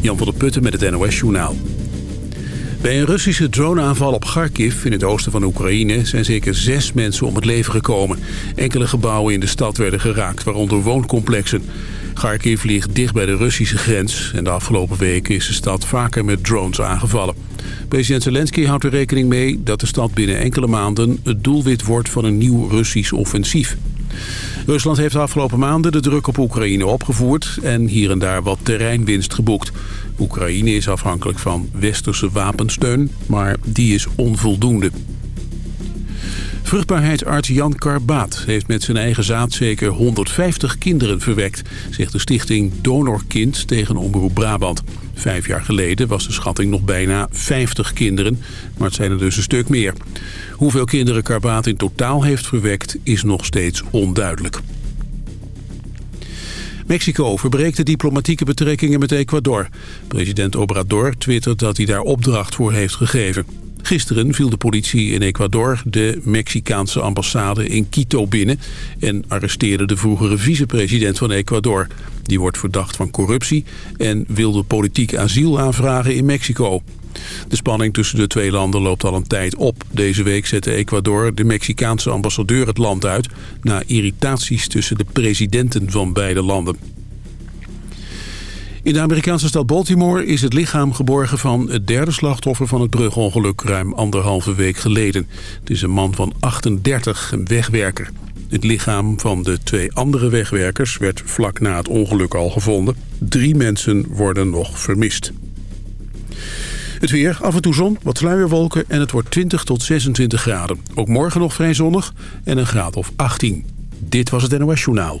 Jan van der Putten met het NOS-journaal. Bij een Russische droneaanval op Kharkiv in het oosten van Oekraïne... zijn zeker zes mensen om het leven gekomen. Enkele gebouwen in de stad werden geraakt, waaronder wooncomplexen. Kharkiv ligt dicht bij de Russische grens... en de afgelopen weken is de stad vaker met drones aangevallen. President Zelensky houdt er rekening mee dat de stad binnen enkele maanden... het doelwit wordt van een nieuw Russisch offensief. Rusland heeft de afgelopen maanden de druk op Oekraïne opgevoerd... en hier en daar wat terreinwinst geboekt. Oekraïne is afhankelijk van westerse wapensteun, maar die is onvoldoende. Vruchtbaarheidsarts Jan Karbaat heeft met zijn eigen zaad zeker 150 kinderen verwekt, zegt de stichting Donorkind tegen Omroep Brabant. Vijf jaar geleden was de schatting nog bijna 50 kinderen, maar het zijn er dus een stuk meer. Hoeveel kinderen Karbaat in totaal heeft verwekt is nog steeds onduidelijk. Mexico verbreekt de diplomatieke betrekkingen met Ecuador. President Obrador twittert dat hij daar opdracht voor heeft gegeven. Gisteren viel de politie in Ecuador de Mexicaanse ambassade in Quito binnen... en arresteerde de vroegere vicepresident van Ecuador. Die wordt verdacht van corruptie en wilde politiek asiel aanvragen in Mexico. De spanning tussen de twee landen loopt al een tijd op. Deze week zette Ecuador de Mexicaanse ambassadeur het land uit... na irritaties tussen de presidenten van beide landen. In de Amerikaanse stad Baltimore is het lichaam geborgen van het derde slachtoffer van het brugongeluk ruim anderhalve week geleden. Het is een man van 38, een wegwerker. Het lichaam van de twee andere wegwerkers werd vlak na het ongeluk al gevonden. Drie mensen worden nog vermist. Het weer, af en toe zon, wat sluierwolken en het wordt 20 tot 26 graden. Ook morgen nog vrij zonnig en een graad of 18. Dit was het NOS Journaal.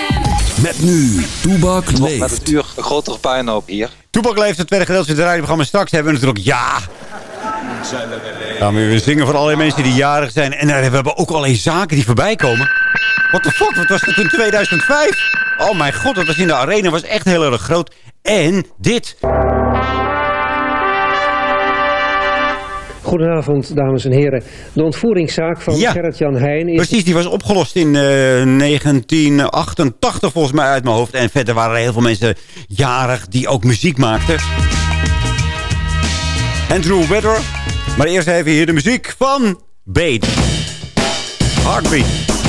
Met nu, Toebak leeft. Met het uur een grotere puinhoop hier. Toebak leeft het tweede gedeelte van het radioprogramma. Straks hebben we natuurlijk Ja. Gaan we weer zingen voor allerlei mensen die jarig zijn. En daar hebben we ook allerlei zaken die voorbij komen. What the fuck, wat was dat in 2005? Oh mijn god, dat was in de arena. was echt heel erg groot. En dit... Goedenavond, dames en heren. De ontvoeringszaak van Ja. Gerrit-Jan Heijn is... Precies, die was opgelost in eh, 1988 volgens mij uit mijn hoofd. En verder waren er heel veel mensen jarig die ook muziek maakten. Andrew Weather. Maar eerst even hier de muziek van Bait. Heartbeat.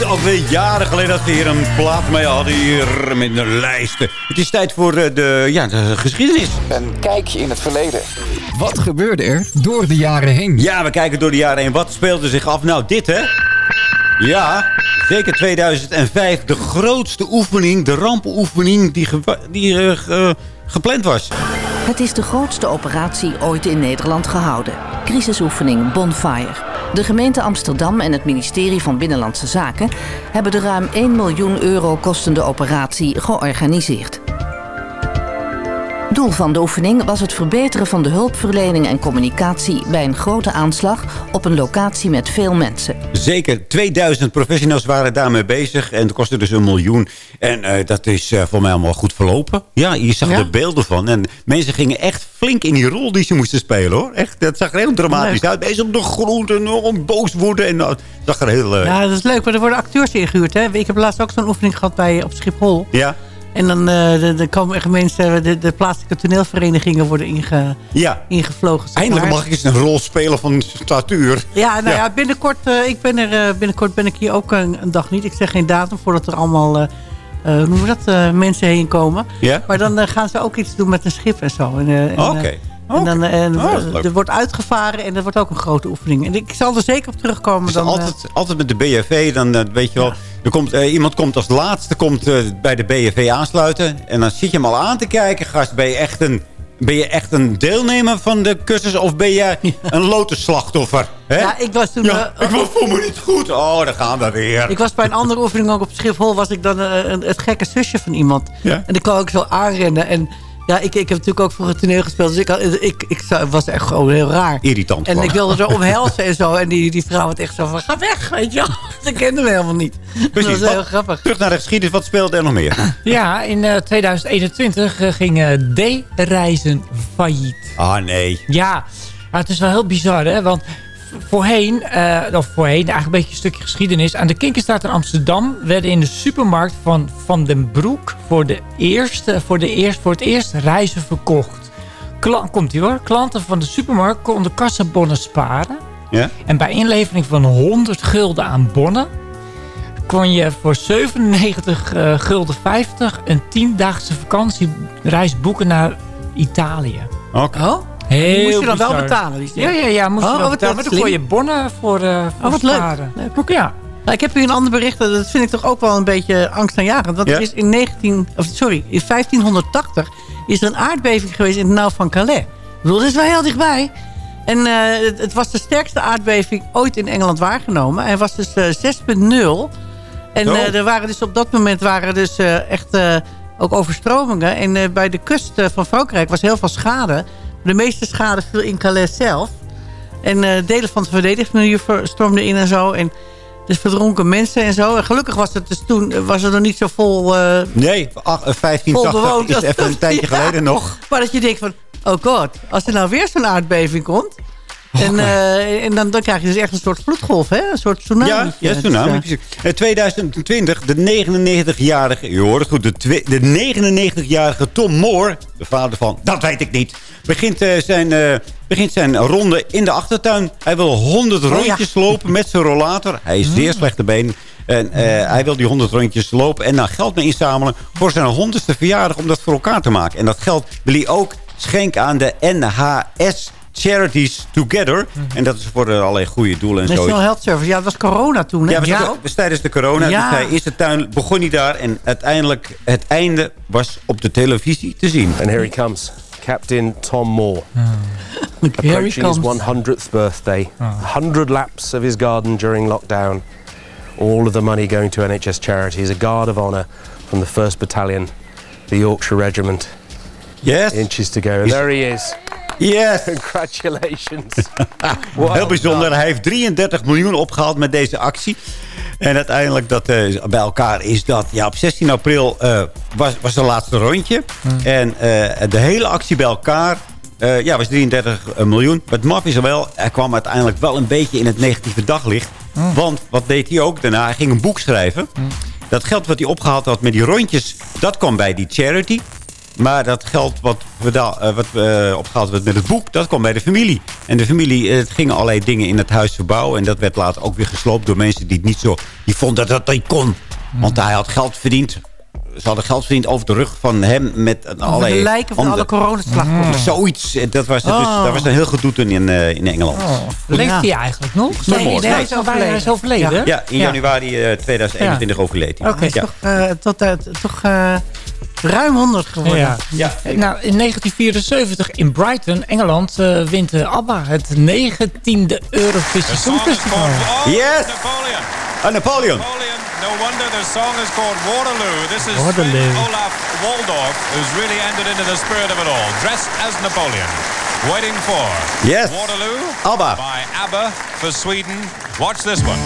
Weet alweer jaren geleden dat we hier een plaat mee hadden hier met de lijsten. Het is tijd voor eh, de, ja, de geschiedenis. Een kijkje in het verleden. Wat gebeurde er door de jaren heen? Ja, we kijken door de jaren heen. Wat speelde zich af? Nou, dit hè. Ja, zeker 2005. De grootste oefening, de rampenoefening die, ge- die eh, ge- gepland was. Het is de grootste operatie ooit in Nederland gehouden. Crisisoefening Bonfire. De gemeente Amsterdam en het ministerie van Binnenlandse Zaken hebben de ruim 1 miljoen euro kostende operatie georganiseerd. Doel van de oefening was het verbeteren van de hulpverlening en communicatie bij een grote aanslag op een locatie met veel mensen. Zeker 2000 professionals waren daarmee bezig. En het kostte dus een miljoen. En eh, dat is eh, voor mij allemaal goed verlopen. Ja, je zag Ja. er beelden van. En mensen gingen echt flink in die rol die ze moesten spelen hoor. Echt, dat zag er heel dramatisch Leuk. uit. Mensen op de grond en oh, boos worden. En dat zag er heel... eh, Ja, dat is leuk, maar er worden acteurs ingehuurd. Hè? Ik heb laatst ook zo'n oefening gehad bij, op Schiphol. ja. En dan, dan- dan komen echt mensen, de, de plaatselijke toneelverenigingen worden inge, ja. ingevlogen. zeg Eindelijk mag ik eens een rol spelen van statuur. Ja, nou ja, Ja. binnenkort, eh, ik ben er, eh, binnenkort ben ik hier ook een, een dag niet. Ik zeg geen datum voordat er allemaal hoe noemen we dat, mensen heen komen. Ja? Maar dan gaan ze ook iets doen met een schip en zo. Oké. En dan, en, Oh, er wordt uitgevaren en dat wordt ook een grote oefening. En ik zal er zeker op terugkomen. Dus dan, altijd, altijd met de BFV, dan eh, weet je wel... Er komt, eh, iemand komt als laatste komt, eh, bij de BFV aansluiten. En dan zit je hem al aan te kijken. Gast, ben je echt een, ben je echt een deelnemer van de cursus... of ben je een lotusslachtoffer? Hè? Ja, ik was toen... Ja, eh, ik voel me niet goed. Oh, daar gaan we weer. Ik was bij een andere oefening ook op Schiphol. Was ik dan een- het gekke zusje van iemand. Ja. En ik kwam ook zo aanrennen. En ja, ik, ik heb natuurlijk ook voor het toneel gespeeld. Dus ik, had- ik, ik, was echt gewoon heel raar. Irritant En ik wilde zo omhelzen en zo. En die, die vrouw had echt zo van, ga weg, weet je. Ze kende me helemaal niet. Precies. Dat was heel Wat- grappig. Terug naar de geschiedenis. Wat speelde er nog meer? Ja, in eh, 2021 eh, ging eh, D-reizen failliet. Ah, nee. Ja, het is wel heel bizar, hè? Want voorheen, eh, of voorheen, eigenlijk een beetje een stukje geschiedenis. Aan de Kinkerstraat in Amsterdam werden in de supermarkt van Van den Broek voor, de eerste, voor, de eerst, voor het eerst reizen verkocht. Kla komt ie hoor. Klanten van de supermarkt konden kassabonnen sparen. Ja? En bij inlevering van 100 gulden aan bonnen... kon je voor 97 eh, gulden 50 een 10-daagse vakantiereis boeken naar Italië. Oké. Oh? Heel moest je dan wel betalen? Die Ja, ja, ja, moest Oh, je wel wat betalen. Maar dan kon je bonnen voor, eh voor Oh, wat leuk. sparen. Leuk. Ja. Nou, ik heb hier een ander bericht. Dat vind ik toch ook wel een beetje angstaanjagend. Want Ja? er is in 19... Of, sorry, in 1580 is er een aardbeving geweest in het nauw van Calais. Ik bedoel, dat is wel heel dichtbij. En eh, het, het was de sterkste aardbeving ooit in Engeland waargenomen. Hij was dus eh, 6.0. En Zo. eh, er waren dus op dat moment waren dus echt ook overstromingen. En bij de kust van Frankrijk was heel veel schade. De meeste schade viel in Calais zelf. En eh, delen van het verdedigingsmilieu ver- stormden in en zo. En dus verdronken mensen en zo. En gelukkig was het dus toen eh, was het nog niet zo vol, eh, Nee, ach, eh, vol 1580 bewoond. is even een tijdje Ja. geleden nog. Maar dat je denkt van, oh god, als er nou weer zo'n aardbeving komt... En, eh, en dan, dan krijg je dus echt een soort vloedgolf, hè? Een soort tsunami. Ja, ja tsunami. precies. Eh, 2020, de 99-jarige, je hoort het goed, de, de 99-jarige Tom Moore, de vader van, dat weet ik niet, begint, eh, zijn, eh, begint zijn ronde in de achtertuin. Hij wil 100 Oh, rondjes lopen met zijn rollator. Hij is zeer slechte been. En eh, hij wil die 100 rondjes lopen en dan geld mee inzamelen voor zijn 100ste verjaardag om dat voor elkaar te maken. En dat geld wil hij ook schenken aan de NHS Charities Together. En dat is voor eh, allerlei goede doelen en zo. National Health Service. Ja, dat was corona toen, hè? Ja, was, ook- was tijdens de corona. Ja. Dus hij is de tuin, begon hij daar. En uiteindelijk, het einde was op de televisie te zien. And here he comes. Captain Tom Moore. He Approaching his comes. 100th birthday. 100 laps of his garden during lockdown. All of the money going to NHS charities. A guard of honour from the 1st Battalion, the Yorkshire Regiment. Yes. Inches to go. And there he is. Yes. Congratulations. Heel bijzonder. Hij heeft 33 miljoen opgehaald met deze actie. En uiteindelijk dat, eh, bij elkaar is dat... Ja, op 16 april eh, was, was de laatste rondje. En eh, de hele actie bij elkaar... eh, ja, was 33 miljoen. Het maf is er wel. Hij kwam uiteindelijk wel een beetje in het negatieve daglicht. Want wat deed hij ook daarna? Hij ging een boek schrijven. Dat geld wat hij opgehaald had met die rondjes... dat kwam bij die charity. Maar dat geld wat, we da- eh, wat we, opgehaald werd met het boek, dat kwam bij de familie. En de familie, eh, het gingen allerlei dingen in het huis verbouwen. En dat werd later ook weer gesloopt door mensen die het niet zo... Die vonden dat dat niet kon. Want hij had geld verdiend. Ze hadden geld verdiend over de rug van hem met een allerlei... de lijken van alle coronaslachtoffers. Zoiets. Eh, Dat was, dus, Oh. dat was een heel gedoe toen in, eh, in Engeland. Leeft Ja. hij eigenlijk nog? Nee, Nee, nee, hij is overleden. Hij is overleden. Ja, in januari eh, 2021 overleed hij. Oké, toch, eh, tot, eh, toch eh, ruim 100 geworden. Ja. Ja. Nou, in 1974 in Brighton, Engeland, eh, wint eh, ABBA het 19e Eurovisie Songfestival. Yes! Oh, Napoleon. No wonder the song is called Waterloo. This is Waterloo. Olaf Waldorf, who's really entered into the spirit of it all, dressed as Napoleon. Waiting for Yes. Waterloo ABBA. by ABBA for Sweden. Watch this one.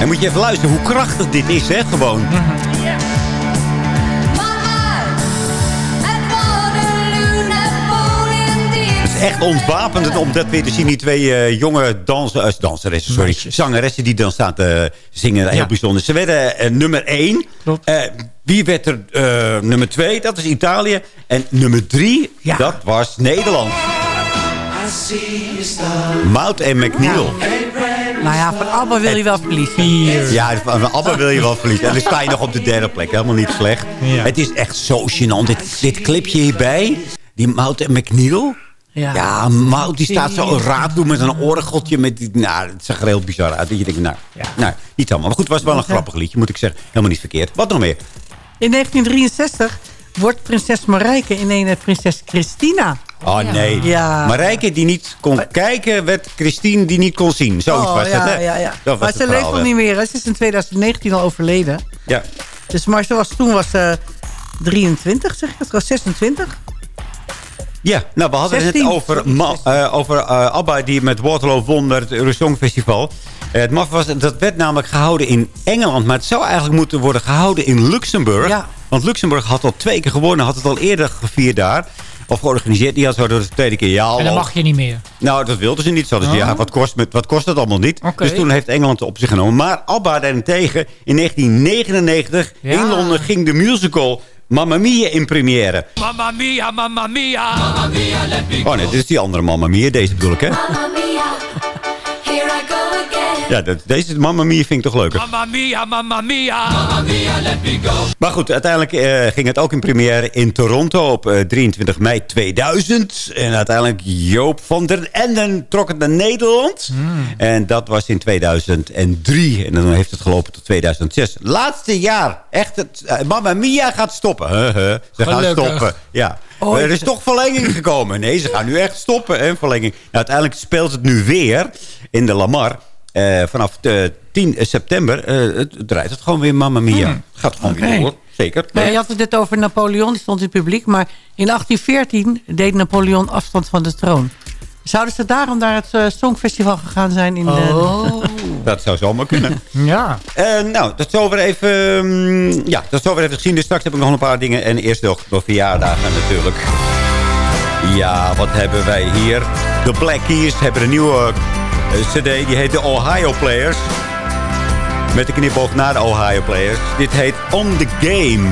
En moet je even luisteren hoe krachtig dit is, hè? Gewoon. Het is echt ontwapend om dat weer te zien. Die twee eh, jonge dansen, eh, danseressen, sorry, zangeressen die dan staan te zingen. Heel bijzonder. Ze werden eh, nummer één. Eh, wie werd er eh, nummer twee? Dat is Italië. En nummer drie, dat was Nederland. Mout en McNeil. Nou ja, van ABBA wil je wel verliezen. Ja, van ABBA wil je wel verliezen. En dan sta je nog op de derde plek. Helemaal niet slecht. Ja. Het is echt zo gênant. Dit, dit clipje hierbij. Die Mout en McNeil. Ja, Ja, Mout die staat zo raad doen met een orgeltje. Met die, nou, het zag er heel bizar uit. Dat je denkt, nou, nou, niet allemaal. Maar goed, het was wel een grappig liedje, moet ik zeggen. Helemaal niet verkeerd. Wat nog meer? In 1963 wordt prinses Marijke in een prinses Christina. Oh nee. Ja. Marijke die niet kon kijken, werd Christine die niet kon zien. Zoiets oh, was ja, het, hè? Ja, ja. Dat was maar ze leeft nog niet meer. hè. Ze is in 2019 al overleden. Ja. Dus, maar ze was, toen was ze 23, zeg ik het? was 26. Ja, nou, we hadden het 16. net over, ma- eh, over eh, ABBA die met Waterloo won naar het Eurosong Festival. Eh, het maf was, dat werd namelijk gehouden in Engeland. Maar het zou eigenlijk moeten worden gehouden in Luxemburg. Ja. Want Luxemburg had al twee keer gewonnen. Had het al eerder gevierd daar. Of georganiseerd. Die had zo door de tweede keer. Ja, En dan mag je niet meer. Nou, dat wilden ze niet. Ze hadden ze, Oh. ja, wat, kost, met, wat kost dat allemaal niet? Dus toen heeft Engeland het op zich genomen. Maar ABBA daarentegen, in 1999, Ja. in Londen, ging de musical Mamma Mia in première. Mamma mia, mamma mia. Mamma mia, let me Oh nee, dit is die andere Mamma Mia. Deze bedoel ik, hè? Ja, dat, deze Mamma Mia vind ik toch leuker. Mamma mia, mamma mia. Mamma mia, let me go. Maar goed, uiteindelijk eh, ging het ook in première in Toronto op eh, 23 mei 2000. En uiteindelijk Joop van der Enden trok het naar Nederland. En dat was in 2003. En dan heeft het gelopen tot 2006. Laatste jaar. Echt, het, eh, Mamma Mia gaat stoppen. Ze gaan stoppen. Ja. Ooit. Er is toch verlenging gekomen. Nee, ze gaan nu echt stoppen. En verlenging. Nou, uiteindelijk speelt het nu weer in de Lamar. Eh, vanaf de 10 september eh, het, het draait het gewoon weer Mamma Mia. Het gaat gewoon weer door. Zeker. Maar je had het net over Napoleon, die stond in het publiek. Maar in 1814 deed Napoleon afstand van de troon. Zouden ze daarom naar het eh, Songfestival gegaan zijn? In Oh. Dat zou zomaar kunnen. Ja. Eh, nou, dat is zover even... mm, ja, dat is zover even gezien. Dus straks heb ik nog een paar dingen. En eerst nog de verjaardagen natuurlijk. Ja, wat hebben wij hier? De Black Keys hebben een nieuwe eh, cd. Die heet de Ohio Players. Met de knipoog naar de Ohio Players. Dit heet On The Game.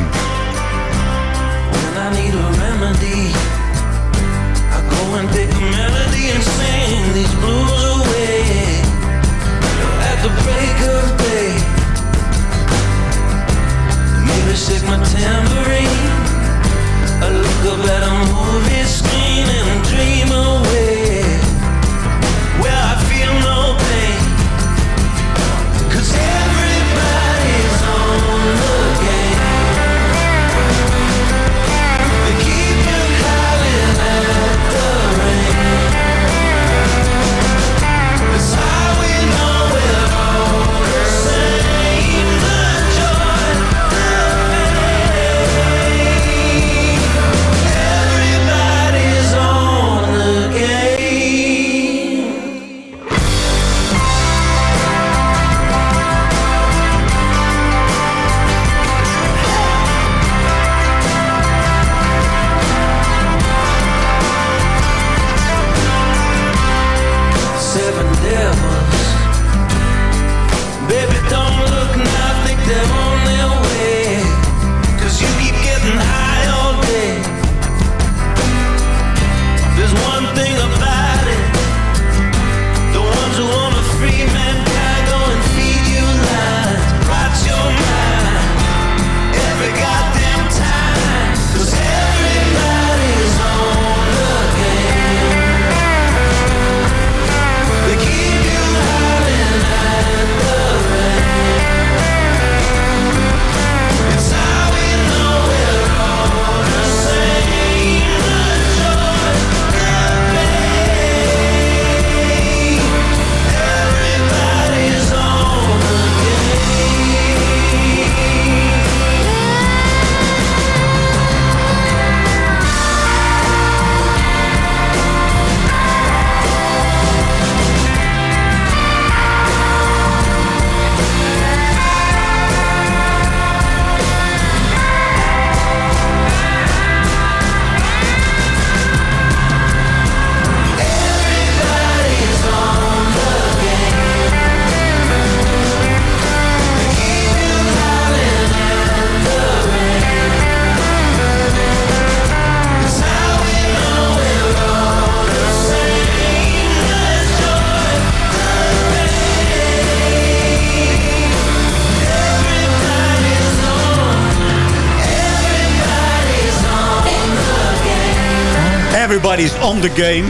Game.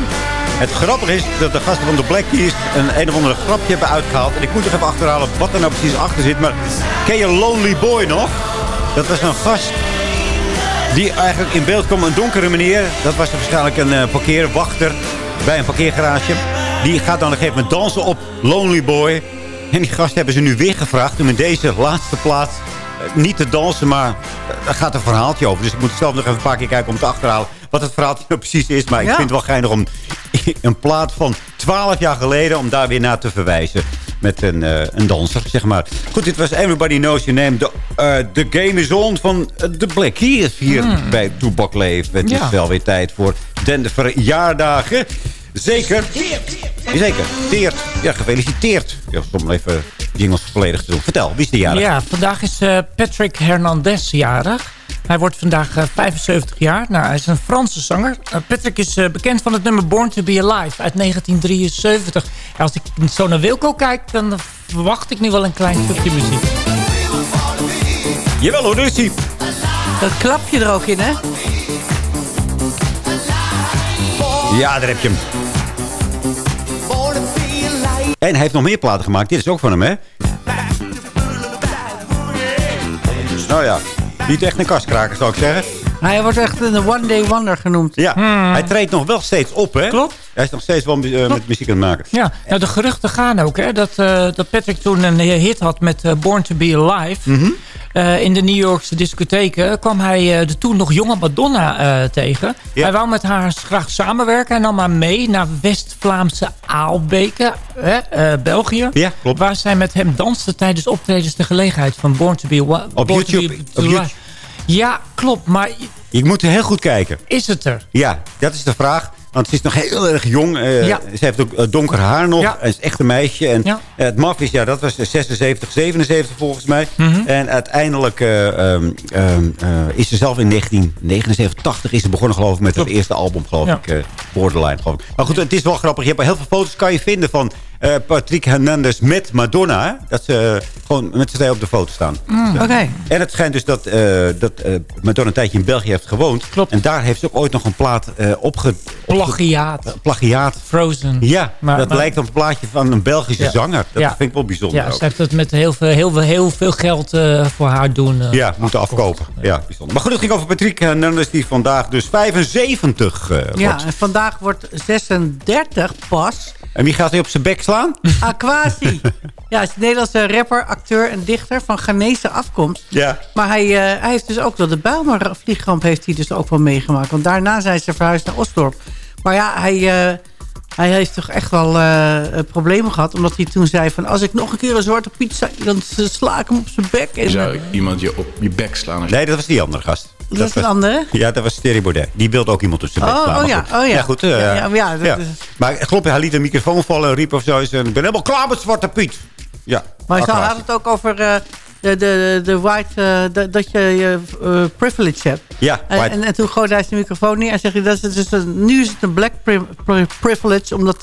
Het grappige is dat de gasten van de Black Keys een een of andere grapje hebben uitgehaald. En ik moet nog even achterhalen wat er nou precies achter zit. Maar ken je Lonely Boy nog? Dat was een gast die eigenlijk in beeld kwam. Een donkere meneer. Dat was waarschijnlijk een uh, parkeerwachter bij een parkeergarage. Die gaat dan op een gegeven moment dansen op Lonely Boy. En die gast hebben ze nu weer gevraagd om in deze laatste plaats eh, niet te dansen, maar daar gaat een verhaaltje over. Dus ik moet zelf nog even een paar keer kijken om te achterhalen wat het verhaaltje nou precies is. Maar ik vind het wel geinig om een plaat van 12 jaar geleden... om daar weer naar te verwijzen met een, uh, een danser, zeg maar. Goed, dit was Everybody Knows Your Name. De, uh, Game is On van de Black Keys hier hmm. bij Toebak Leef. Het ja. is wel weer tijd voor de verjaardagen. Zeker. Zeker. Teert. Ja, gefeliciteerd. Ja, om even jingles volledig te doen. Vertel, wie is de jarig? Ja, vandaag is Patrick Hernandez jarig. Hij wordt vandaag uh, 75 jaar. Nou, hij is een Franse zanger. Uh, Patrick is uh, bekend van het nummer Born to be Alive uit 1973. En als ik zo naar Wilco kijk, dan verwacht ik nu wel een klein stukje muziek. Jawel hoor, hij. Dat klap je er ook in, hè? Ja, daar heb je hem. En hij heeft nog meer platen gemaakt. Dit is ook van hem, hè? Nou ja, niet echt een kastkraker, zou ik zeggen. Hij wordt echt een one day wonder genoemd. Ja, hmm. hij treedt nog wel steeds op, hè? Klopt. Hij is nog steeds wel uh, met muziek aan het maken. Ja, nou, de geruchten gaan ook, hè? Dat, uh, dat Patrick toen een hit had met uh, Born to be Alive. Mm -hmm. In de New Yorkse discotheken kwam hij de toen nog jonge Madonna tegen. Ja. Hij wou met haar graag samenwerken. en nam haar mee naar West-Vlaamse Aalbeke, België. Ja, klopt. Waar zij met hem danste tijdens optredens de gelegenheid van Born to be, Born op YouTube, to be, op YouTube. Ja, klopt. Maar je moet heel goed kijken. Is het er? Ja, dat is de vraag. Want ze is nog heel erg jong. Uh, ja. Ze heeft ook uh, donker haar nog. Ja. Ze is echt een meisje. En ja. uh, het maf is, ja, dat was 76, 77 volgens mij. Mm -hmm. En uiteindelijk um, um, is ze zelf in 1979, 80 is ze begonnen geloof ik met het eerste album, geloof ik. Borderline, geloof ik. Maar goed, het is wel grappig. Je hebt heel veel foto's kan je vinden van uh, Patrick Hernandez met Madonna. Hè? Dat ze uh, gewoon met z'n tweeën op de foto staan. Mm, Oké. Okay. En het schijnt dus dat, dat Madonna een tijdje in België heeft gewoond. Klopt. En daar heeft ze ook ooit nog een plaat opge... Plagiaat. plagiaat. Frozen. Ja, maar, dat maar, lijkt op een plaatje van een Belgische ja. zanger. Dat ja. vind ik wel bijzonder Ja, ook. ze heeft het met heel veel, heel veel, heel veel geld voor haar doen. ja, moeten afkopen. Ja. ja. bijzonder. Maar goed, het ging over Patrick Hernandez die vandaag dus 75 wordt. Ja, en vandaag wordt 36 pas. En wie gaat hij op zijn bek slaan? Aquasi. ja, hij is een Nederlandse rapper, acteur en dichter van Ghanese afkomst. Ja. Maar hij, uh, hij heeft dus ook wel de Bijlmer vliegramp heeft hij dus ook wel meegemaakt. Want daarna zijn ze verhuisd naar Osdorp. Maar ja, hij, uh, hij heeft toch echt wel uh, problemen gehad. Omdat hij toen zei van... als ik nog een keer een zwarte pizza... dan sla ik hem op zijn bek. En, Zou iemand je op je bek slaan? Als je... Nee, dat was die andere gast. Dat, is een andere? Ja, dat was Thierry Baudet. Die wilde ook iemand op zijn bek oh. Oh ja, oh ja. Ja, goed. Uh, ja. Maar klopt, hij liet de microfoon vallen en riep of zo. En ik ben helemaal klaar met Zwarte Piet. Ja, maar hij had het ook over... Uh, de, de, de white, uh, de, dat je uh, privilege hebt. Ja, en, en, en, toen gooide hij zijn microfoon neer en zei dat is dus een, nu is het een black pri pri privilege, omdat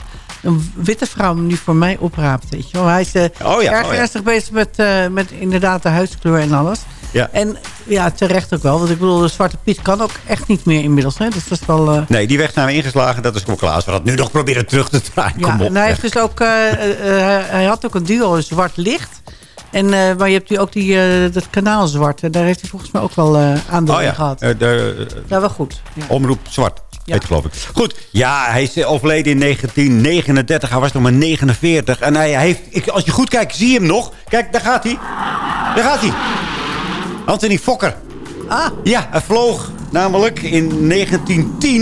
een witte vrouw nu voor mij opraapt. Weet je wel. Hij is uh, oh ja, erg oh ja. ernstig bezig met, met inderdaad de huidskleur en alles. Ja. En ja, terecht ook wel. Want ik bedoel, de Zwarte Piet kan ook echt niet meer inmiddels. Hè? Dus dat is wel... Uh... Nee, die weg zijn we ingeslagen. Dat is gewoon klaar. Als we dat nu nog proberen terug te draaien. Ja, Kom op. en hij, heeft dus ook, hij, hij had ook een duo, een zwart licht. En, uh, maar je hebt nu ook die, uh, dat kanaal zwart. En daar heeft hij volgens mij ook wel uh, aandeel oh, ja. in gehad. De, ja, wel goed. Ja. Omroep zwart. Ja. Heet, geloof ik. Goed, ja, hij is overleden in 1939. Hij was nog maar 49. En hij heeft, ik, als je goed kijkt, zie je hem nog. Kijk, daar gaat hij. Daar gaat hij. Anthony Fokker. Ah. Ja, hij vloog namelijk in 1910...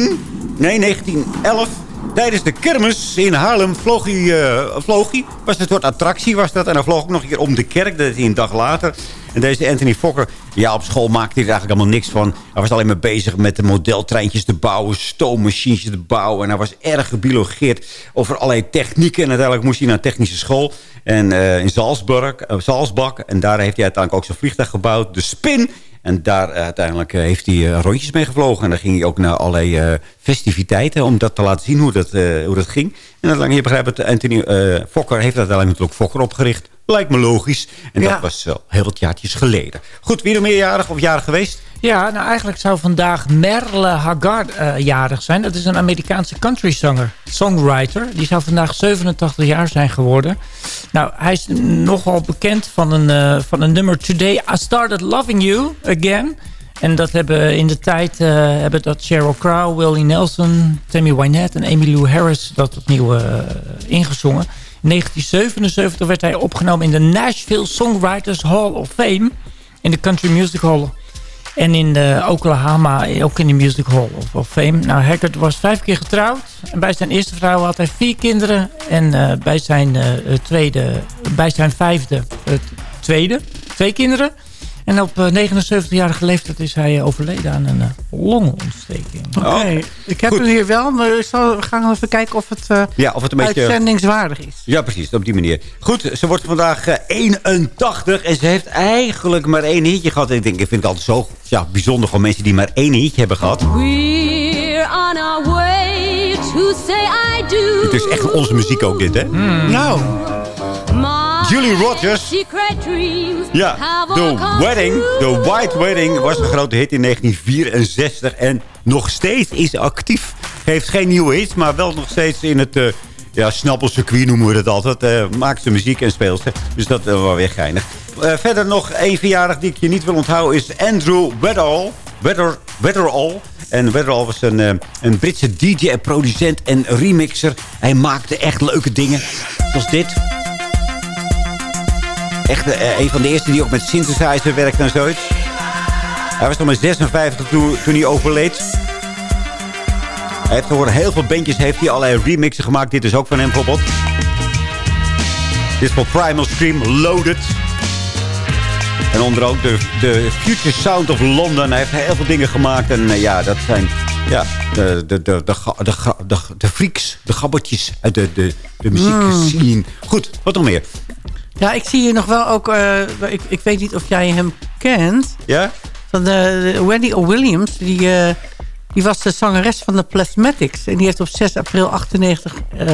Nee, 1911... Tijdens de kermis in Haarlem vloog hij, uh, vloog hij. Was een soort attractie was dat. En hij vloog ook nog een keer om de kerk. Dat is een dag later. En deze Anthony Fokker, ja, op school maakte hij er eigenlijk helemaal niks van. Hij was alleen maar bezig met de modeltreintjes te bouwen, stoommachines te bouwen. En hij was erg gebiologeerd over allerlei technieken. En uiteindelijk moest hij naar technische school en, uh, in Salzburg, uh, Salzbak. En daar heeft hij uiteindelijk ook zijn vliegtuig gebouwd, de Spin. En daar uh, uiteindelijk heeft hij rondjes mee gevlogen. En dan ging hij ook naar allerlei festiviteiten... om dat te laten zien hoe dat, hoe dat ging. En dan, je begrijpt het, Anthony Fokker heeft uiteindelijk natuurlijk Fokker opgericht. Lijkt me logisch. En Ja. dat was wel heel wat jaartjes geleden. Goed, wie er meerjarig of jarig geweest? Ja, nou eigenlijk zou vandaag Merle Haggard eh, jarig zijn. Dat is een Amerikaanse countryzanger, songwriter. Die zou vandaag 87 jaar zijn geworden. Nou, hij is nogal bekend van een, eh, van een nummer Today I Started Loving You Again. En dat hebben in de tijd uh, hebben dat Sheryl Crow, Willie Nelson, Tammy Wynette en Emmylou Harris dat opnieuw ingezongen. In 1977 werd hij opgenomen in de Nashville Songwriters Hall of Fame in de Country Music Hall. En in de Oklahoma, ook in de Music Hall of, Fame. Nou, Haggard was vijf keer getrouwd. En bij zijn eerste vrouw had hij vier kinderen. En uh, bij, zijn, uh, tweede, bij zijn vijfde, tweede, twee kinderen. En op 79-jarige leeftijd is hij overleden aan een longontsteking. Oké, okay. ik heb Goed. hem hier wel. Maar we gaan even kijken of het, uh, ja, of het een uitzendingswaardig is. Ja, precies. Op die manier. Goed, ze wordt vandaag 81. En ze heeft eigenlijk maar één hitje gehad. Ik, denk, ik vind het altijd zo ja, bijzonder van mensen die maar één hitje hebben gehad. We're on our way to say I do. Het is echt onze muziek ook dit, hè? Mm. Nou... Julie Rogers. Ja, The Wedding, The White Wedding was een grote hit in 1964. En nog steeds is actief. Heeft geen nieuwe hits, maar wel nog steeds in het... Uh, ja, snappelcircuit noemen we het altijd. Uh, maakt ze muziek en speelt ze. Dus dat is uh, wel weer geinig. Uh, verder nog één verjaardag die ik je niet wil onthouden... is Andrew Weatherall. Weather, Weatherall. En Weatherall was een, een Britse DJ, producent en remixer. Hij maakte echt leuke dingen. Zoals dit. Echt uh, een van de eerste die ook met synthesizer werkte en zoiets. Hij was nog maar 56 toen, toen hij overleed. Hij heeft voor heel veel bandjes heeft hij allerlei remixen gemaakt. Dit is ook van hem bijvoorbeeld. Dit is voor Primal Scream Loaded. En onder ook de, de Future Sound of London. Hij heeft heel veel dingen gemaakt. En uh, ja, dat zijn ja, de, de, de, de, de, de, de freaks, de gabbertjes uit de, de, de muziekscene. Mm. Goed, wat nog meer? Ja, ik zie hier nog wel ook... Uh, ik, ik weet niet of jij hem kent. Ja? Van de, Wendy O. Williams. Die, uh, die was de zangeres van de Plasmatics. En die heeft op 6 april 98 uh,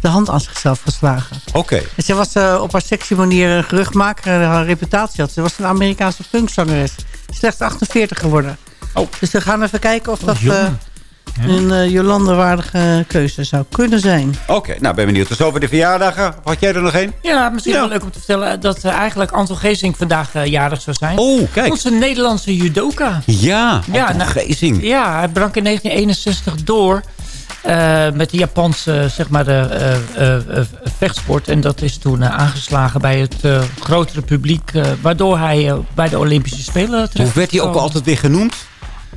de hand aan zichzelf geslagen. Oké. Okay. En ze was op haar sexy manier een geruchtmaker en haar reputatie had. Ze was een Amerikaanse funkzangeres. Slechts 48 geworden. Oh. Dus we gaan even kijken of dat... Een uh, Jolande-waardige keuze zou kunnen zijn. Oké, nou ben benieuwd. Dus over de verjaardagen. Had jij er nog één? Ja, misschien wel leuk om te vertellen dat uh, eigenlijk Anton Geesing vandaag uh, jarig zou zijn. Oh, kijk. Onze Nederlandse judoka. Ja, ja Anton nou, Geesing. Ja, hij brak in 1961 door. met de Japanse zeg maar, de, vechtsport. En dat is toen aangeslagen bij het grotere publiek. waardoor hij bij de Olympische Spelen terecht Hoe werd hij ook altijd weer genoemd?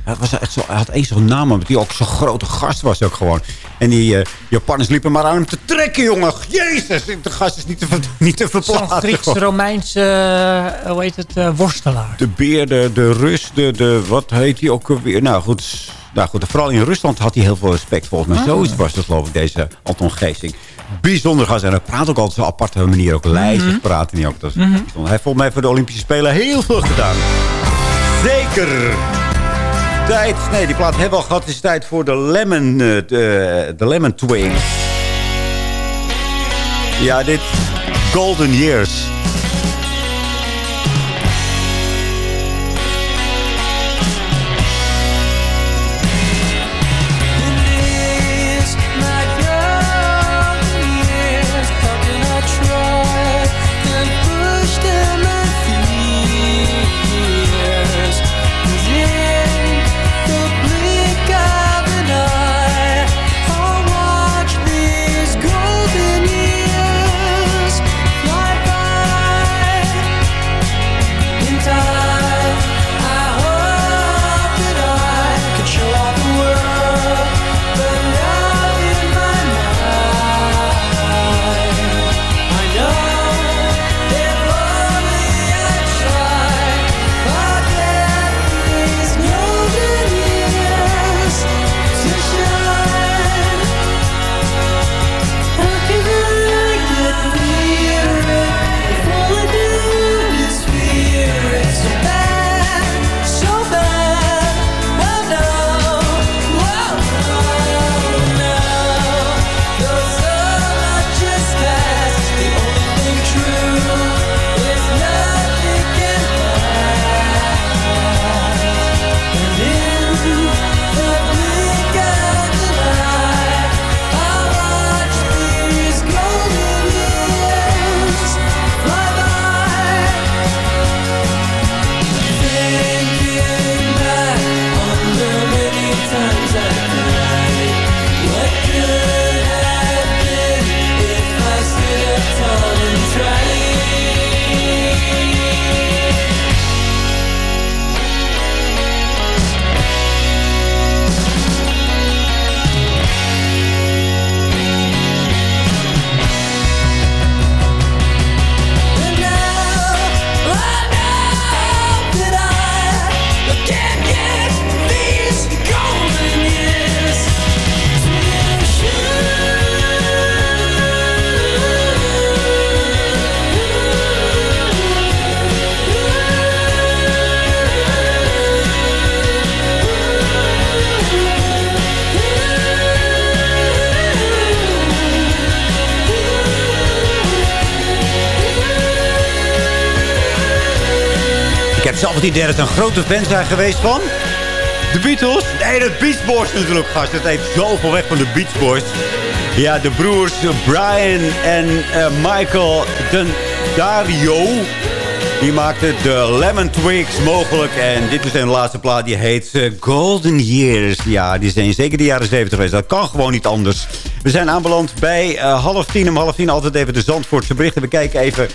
Hij, was echt zo, hij had eens zo'n naam, maar die ook zo'n grote gast was ook gewoon. En die uh, Japanners liepen maar aan hem te trekken, jongen. Jezus, de gast is niet te, niet te verplaatsen. Zo'n Grieks-Romeinse, uh, hoe heet het, uh, worstelaar. De beer, de, de Rus, de, de, wat heet hij ook weer? Nou goed, nou goed, vooral in Rusland had hij heel veel respect volgens mij. Ah. Zoiets was het geloof ik, deze Anton Geesing. Bijzonder gast. En hij praat ook altijd op een aparte manier. Ook lijzig mm -hmm. praten. Niet ook. Dat is mm -hmm. Hij heeft volgens mij voor de Olympische Spelen heel veel gedaan. Zeker Nee, die plaat hebben we al gehad. Het is tijd voor de Lemon, uh, de, de Lemon Twins. Ja, dit Golden Years. Idee dat ze een grote fan zijn geweest van... De Beatles? Nee, de Beach Boys natuurlijk, gast. Het heeft zoveel weg van de Beach Boys. Ja, de broers Brian en uh, Michael Dario... Die maakten de Lemon Twigs mogelijk. En dit is een laatste plaat. Die heet uh, Golden Years. Ja, die zijn zeker de jaren 70 geweest. Dat kan gewoon niet anders. We zijn aanbeland bij uh, half tien. Om half tien altijd even de Zandvoortse berichten. We kijken even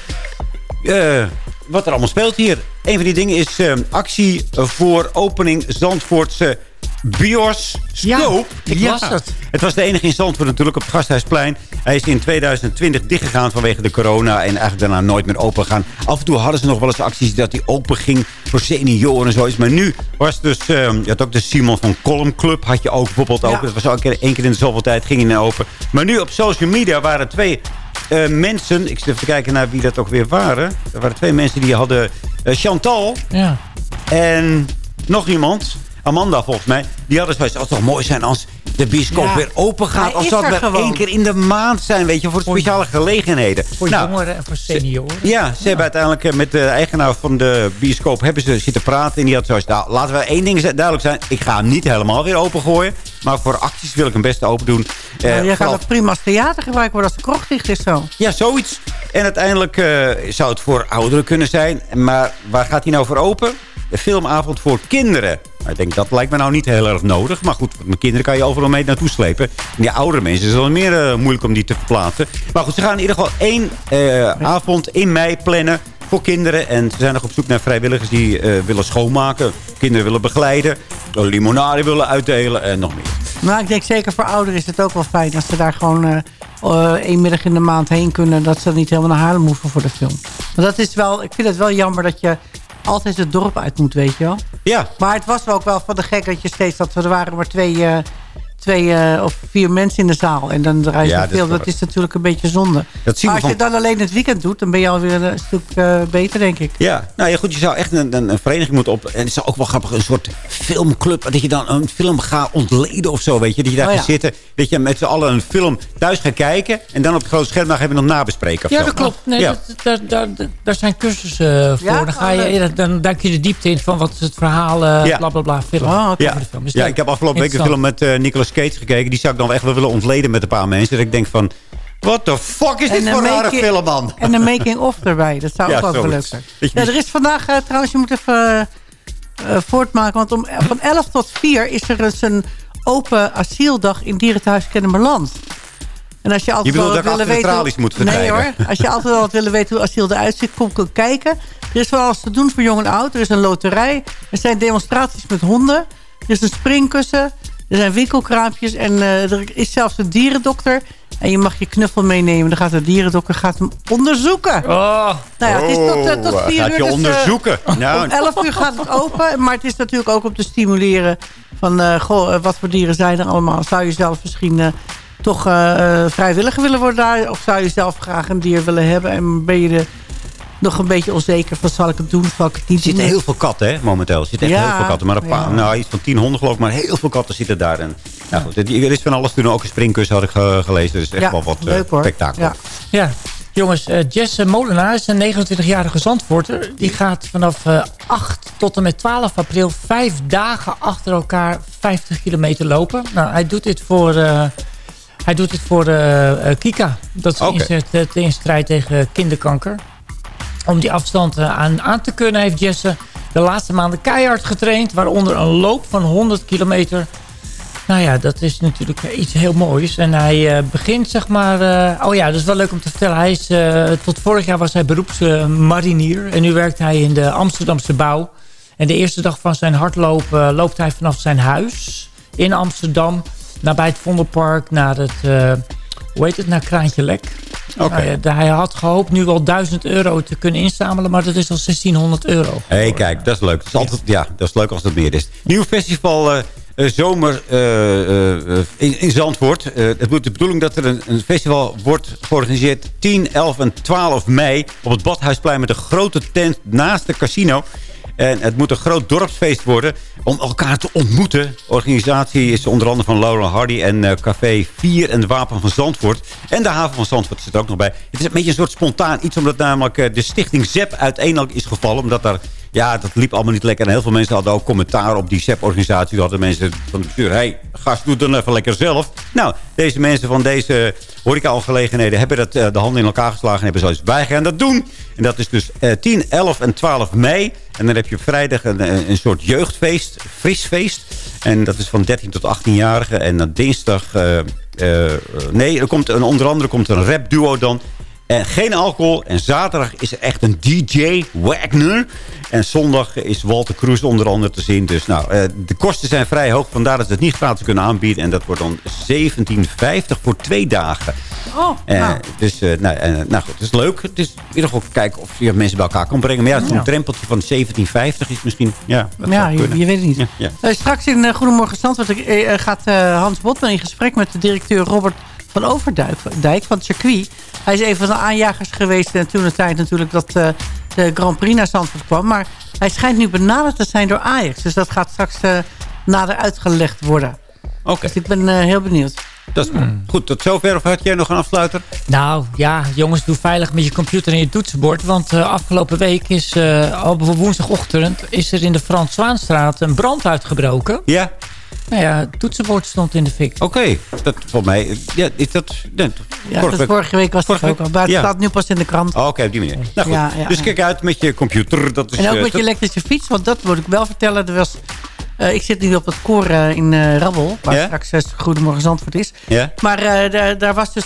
wat er allemaal speelt hier. Een van die dingen is actie voor opening Zandvoortse Bios Scope. ik ja. las het. Het was de enige in Zandvoort natuurlijk op het Gasthuisplein. Hij is in 2020 dichtgegaan vanwege de corona. En eigenlijk daarna nooit meer open gaan. Af en toe hadden ze nog wel eens acties dat hij open ging voor senioren en zoiets. Maar nu was dus... Uh, je had ook de Simon van Column Club. Had je ook bijvoorbeeld ook. Dat was ook één keer in de zoveel tijd ging hij open. Maar nu op social media waren twee uh, mensen... Ik zit even te kijken naar wie dat ook weer waren. Er waren twee mensen die hadden... Uh, Chantal. Ja. En nog iemand... Amanda volgens mij, die hadden zoiets. Het zou toch mooi zijn als de bioscoop weer open gaat. Als dat weer één keer in de maand zijn, weet je, voor speciale gelegenheden. Voor nou, jongeren en voor senioren. Ja, ze hebben uiteindelijk eh, met de eigenaar van de bioscoop hebben ze zitten praten. En die had zoiets, nou, laten we één ding duidelijk zijn. Ik ga hem niet helemaal weer opengooien. Maar voor acties wil ik hem best open doen. Ja, uh, jij gaat het prima als theater gebruiken worden als de krocht dicht is zo. Ja, zoiets. En uiteindelijk uh, zou het voor ouderen kunnen zijn. Maar waar gaat hij nou voor open? De filmavond voor kinderen. Ik denk, dat lijkt me nou niet heel erg nodig. Maar goed, mijn kinderen kan je overal mee naartoe slepen. En die oudere mensen is het wel meer uh, moeilijk om die te verplaatsen. Maar goed, ze gaan in ieder geval één uh, avond in mei plannen voor kinderen. En ze zijn nog op zoek naar vrijwilligers die uh, willen schoonmaken. Kinderen willen begeleiden. Limonade willen uitdelen en nog meer. Nou, ik denk zeker voor ouderen is het ook wel fijn... als ze daar gewoon één middag in de maand heen kunnen... dat ze niet helemaal naar Haarlem hoeven voor de film. Maar dat is wel, ik vind het wel jammer dat je altijd het dorp uit moet, weet je wel. Ja. Maar het was ook wel van de gek dat je steeds... dat er waren maar twee, uh, twee uh, of vier mensen in de zaal. En dan draai je ja, veel. Dat is natuurlijk een beetje zonde. Dat zien maar als je van... dan alleen het weekend doet... dan ben je alweer een stuk uh, beter, denk ik. Ja, nou ja, goed. Je zou echt een, een, een vereniging moeten op... en het is ook wel grappig, een soort filmclub... dat je dan een film gaat ontleden of zo, weet je. Dat je daar oh, ja. gaat zitten. Dat je met z'n allen een film thuis gaat kijken... en dan op het grote scherm nog nog nabespreken. Ja, dat klopt. Nee, ja. dat, daar, daar, daar zijn cursussen voor. Ja? Dan, ga je, dan duik je de diepte in van wat is het verhaal... Uh, ja. bla bla bla, film. Oh, ja. Film. Dus ja, ik heb afgelopen week een film met uh, Nicolas Cage gekeken die zou ik dan echt wel willen ontleden met een paar mensen. Dat ik denk van, what the fuck is dit voor een rare film, man? En een making-of erbij. Dat zou ook wel. Ja, er is vandaag, uh, trouwens, je moet even uh, voortmaken. Want om, van 11 tot 4 is er dus een open asieldag in Dierenthuis Kennemerland. En als je altijd je wel willen weten... moet Nee hoor, als je altijd wel willen weten hoe asiel eruit ziet, kom ik kijken. Er is wel alles te doen voor jong en oud. Er is een loterij. Er zijn demonstraties met honden. Er is een springkussen. Er zijn winkelkraampjes en uh, er is zelfs een dierendokter. En je mag je knuffel meenemen. Dan gaat de dierendokter gaat hem onderzoeken. Oh. Nou ja, het is tot, uh, tot vier gaat uur. je dus, onderzoeken? Uh, nou. Om elf uur gaat het open. Maar het is natuurlijk ook om te stimuleren. Van, goh, wat voor dieren zijn er allemaal? Zou je zelf misschien toch vrijwilliger willen worden daar? Of zou je zelf graag een dier willen hebben? En ben je de nog een beetje onzeker van zal ik het doen, zal ik het niet Er zitten heel veel katten, hè, momenteel. Er zitten echt heel veel katten. Maar een paar, nou, iets van tien honden geloof ik, maar heel veel katten zitten daar. En, nou goed, er is van alles toen ook een springkussen had ik gelezen. Dus echt wel wat leuk, uh, spektakel. Ja. Jongens, uh, Jess Molenaar is een 29-jarige zandvoorter. Die gaat vanaf uh, 8 tot en met 12 april vijf dagen achter elkaar 50 kilometer lopen. Nou, hij doet dit voor... Uh, hij doet dit voor Kika. Dat is okay. in, in strijd tegen kinderkanker om die afstand eh, aan, te kunnen heeft Jesse de laatste maanden keihard getraind. Waaronder een loop van 100 kilometer. Nou ja, dat is natuurlijk iets heel moois. En hij uh, begint zeg maar... Uh, oh ja, dat is wel leuk om te vertellen. Hij is, tot vorig jaar was hij beroepsmarinier. en nu werkt hij in de Amsterdamse bouw. En de eerste dag van zijn hardloop loopt hij vanaf zijn huis in Amsterdam... nabij het Vondelpark naar het... hoe heet het? Naar Kraantje Lek. Okay. Nou hij had gehoopt nu wel 1000 euro te kunnen inzamelen, maar dat is al 1600 euro. Hé, hey, kijk, dat is leuk. Dat is altijd, ja, dat is leuk als het meer is. Nieuw festival... Uh, zomer uh, uh, in, in, Zandvoort. het moet de bedoeling dat er een, een, festival wordt georganiseerd 10, 11 en 12 mei op het Badhuisplein met een grote tent naast de casino. En het moet een groot dorpsfeest worden om elkaar te ontmoeten. De organisatie is onder andere van Laura Hardy en uh, Café 4 en de Wapen van Zandvoort. En de haven van Zandvoort zit er ook nog bij. Het is een beetje een soort spontaan iets, omdat namelijk uh, de stichting ZEP uiteindelijk is gevallen. Omdat daar Ja, dat liep allemaal niet lekker. En heel veel mensen hadden ook commentaar op die SEP-organisatie. hadden mensen van de bestuur... hey, gast, doe het dan even lekker zelf. Nou, deze mensen van deze horeca-ongelegenheden... hebben dat, eh, de handen in elkaar geslagen en hebben zoiets... wij gaan dat doen. En dat is dus eh, 10, 11 en 12 mei. En dan heb je vrijdag een, een een soort jeugdfeest, frisfeest. En dat is van 13 tot 18-jarigen. En dan dinsdag... eh, eh, nee, er komt een, onder andere komt een rapduo dan... En geen alcohol. En zaterdag is er echt een DJ, Wagner. En zondag is Walter Cruz onder andere te zien. Dus nou, eh, de kosten zijn vrij hoog. Vandaar dat ze het niet gratis kunnen aanbieden. En dat wordt dan 17,50 voor twee dagen. Oh, Eh, nou. Dus eh, nou, eh, nou goed, het is leuk. Het is in ieder geval kijken of je mensen bij elkaar kan brengen. Maar ja, zo'n Ja. drempeltje van 17,50 is misschien... Ja, dat ja, je, weet het niet. Ja, ja. Eh, straks in uh, Goedemorgen Zandvoort eh, eh, gaat eh, Hans Botman in gesprek met de directeur Robert van Overdijk Dijk van het circuit. Hij is een van de aanjagers geweest en toen de tijd natuurlijk dat eh, de Grand Prix naar Zandvoort kwam. Maar hij schijnt nu benaderd te zijn door Ajax. Dus dat gaat straks eh, nader uitgelegd worden. Oké. Dus ik ben eh, heel benieuwd. Dat is mooi. Goed, tot zover. Of had jij nog een afsluiter? Nou ja, jongens, doe veilig met je computer en je toetsenbord. Want uh, afgelopen week is, uh, op woensdagochtend... is er in de Frans Zwaanstraat een brand uitgebroken. Ja. Nou ja, het toetsenbord stond in de fik. Oké, okay. dat voor mij... Ja, is dat... Nee, ja, vorige, week, vorige week was het ook al. Maar het ja. staat nu pas in de krant. Oh, Oké, okay, op die manier. Nou goed, ja, ja, dus kijk uit met je computer. Dat is, en ook uh, met je elektrische fiets, want dat moet ik wel vertellen. Er was... Uh, ik zit nu op het koor uh, in uh, Rabbel, waar yeah? straks Goedemorgen Zandvoort is. Yeah? Maar daar, daar, was dus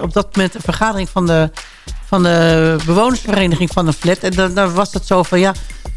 op dat moment een vergadering van de, van de bewonersvereniging van een flat. En dan, dan was het zo van, ja,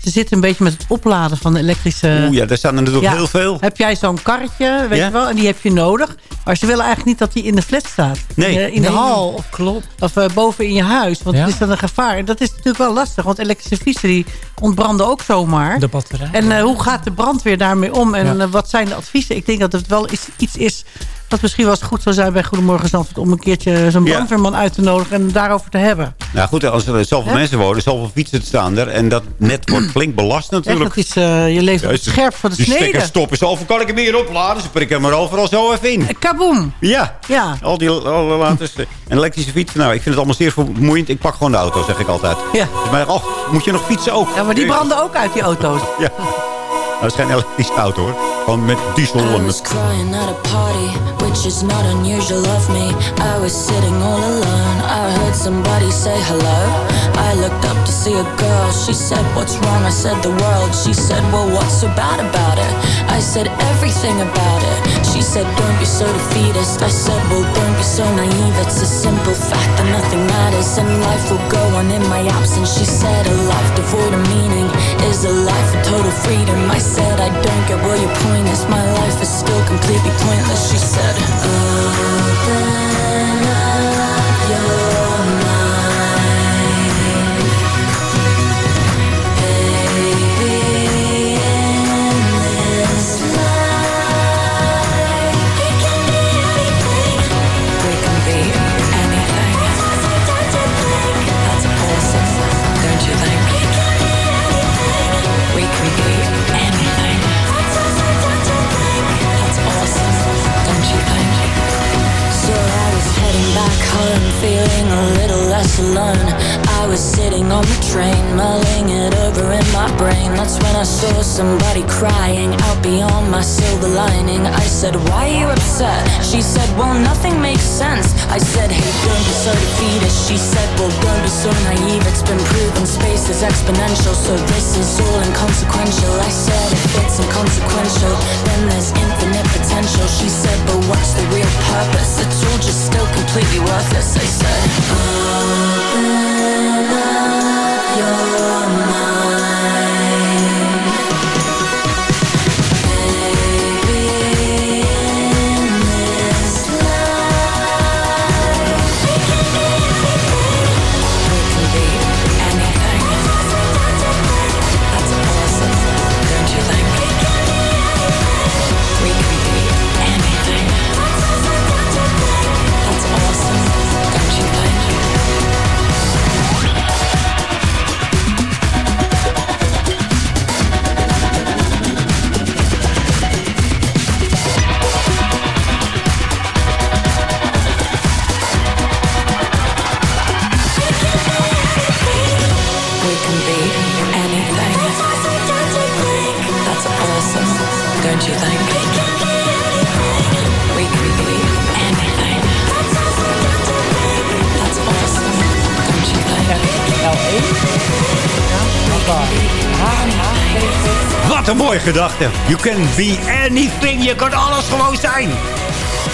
ze zitten een beetje met het opladen van de elektrische... Oeh, ja, daar staan er natuurlijk ja, heel veel. Heb jij zo'n karretje, weet Ja? je wel, en die heb je nodig. Maar ze willen eigenlijk niet dat die in de flat staat. Nee. In, de, in de Nee, hal. Of, klopt. Of eh, boven in je huis. Want Ja. het is dan een gevaar. En dat is natuurlijk wel lastig. Want elektrische fietsen die ontbranden ook zomaar. De batterij. En eh, hoe gaat de brandweer daarmee om? En Ja. eh, wat zijn de adviezen? Ik denk dat het wel iets, iets is... wat misschien wel eens goed zou zijn bij Goedemorgen Zandvoort... om een keertje zo'n Ja. brandweerman uit te nodigen... en daarover te hebben. Nou goed, als er zoveel mensen wonen, zoveel fietsen staan er. En dat net wordt flink belast Echt, natuurlijk. dat is, eh, je leeft scherp van de Die snede. stekker stoppen. Zoveel kan ik hem hier opladen. Ze prikken hem er overal zo even in. Kaboom! Ja, Ja. al die al die laters. En elektrische fietsen, nou, ik vind het allemaal zeer vermoeiend. Ik pak gewoon de auto, zeg ik altijd. Ja. Dus maar, oh, moet je nog fietsen ook? ja, maar die branden ook uit, die auto's. Ja. Nou, dat is geen elektrische auto, hoor. Gewoon met diesel I en was met... crying at a party, which is not unusual of me. I was sitting all alone. I heard somebody say hello. I looked up to see a girl. She said, What's wrong? I said, The world. She said, Well, what's so bad about it? I said, Everything about it. She said, Don't be so defeatist. I said, Well, don't be so naive. It's a simple fact that nothing matters and life will go on in my absence. She said, A life devoid of meaning is a life of total freedom. I said, I don't get where your point is. My life is still completely pointless. She said, Open up a little less alone. I was sitting on the train, mulling it over in my brain. That's when I saw somebody crying out beyond my silver lining. I said, Why are you upset? She said, Well, nothing makes sense. I said, Hey, don't be so defeated. She said, Well, don't be so naive. Is exponential, so this is all inconsequential. I said, If it's inconsequential, then there's infinite potential. She said, But what's the real purpose? It's all just still completely worthless. I said, Open up your mind. Gedachte. You can be anything. Je kan alles gewoon zijn.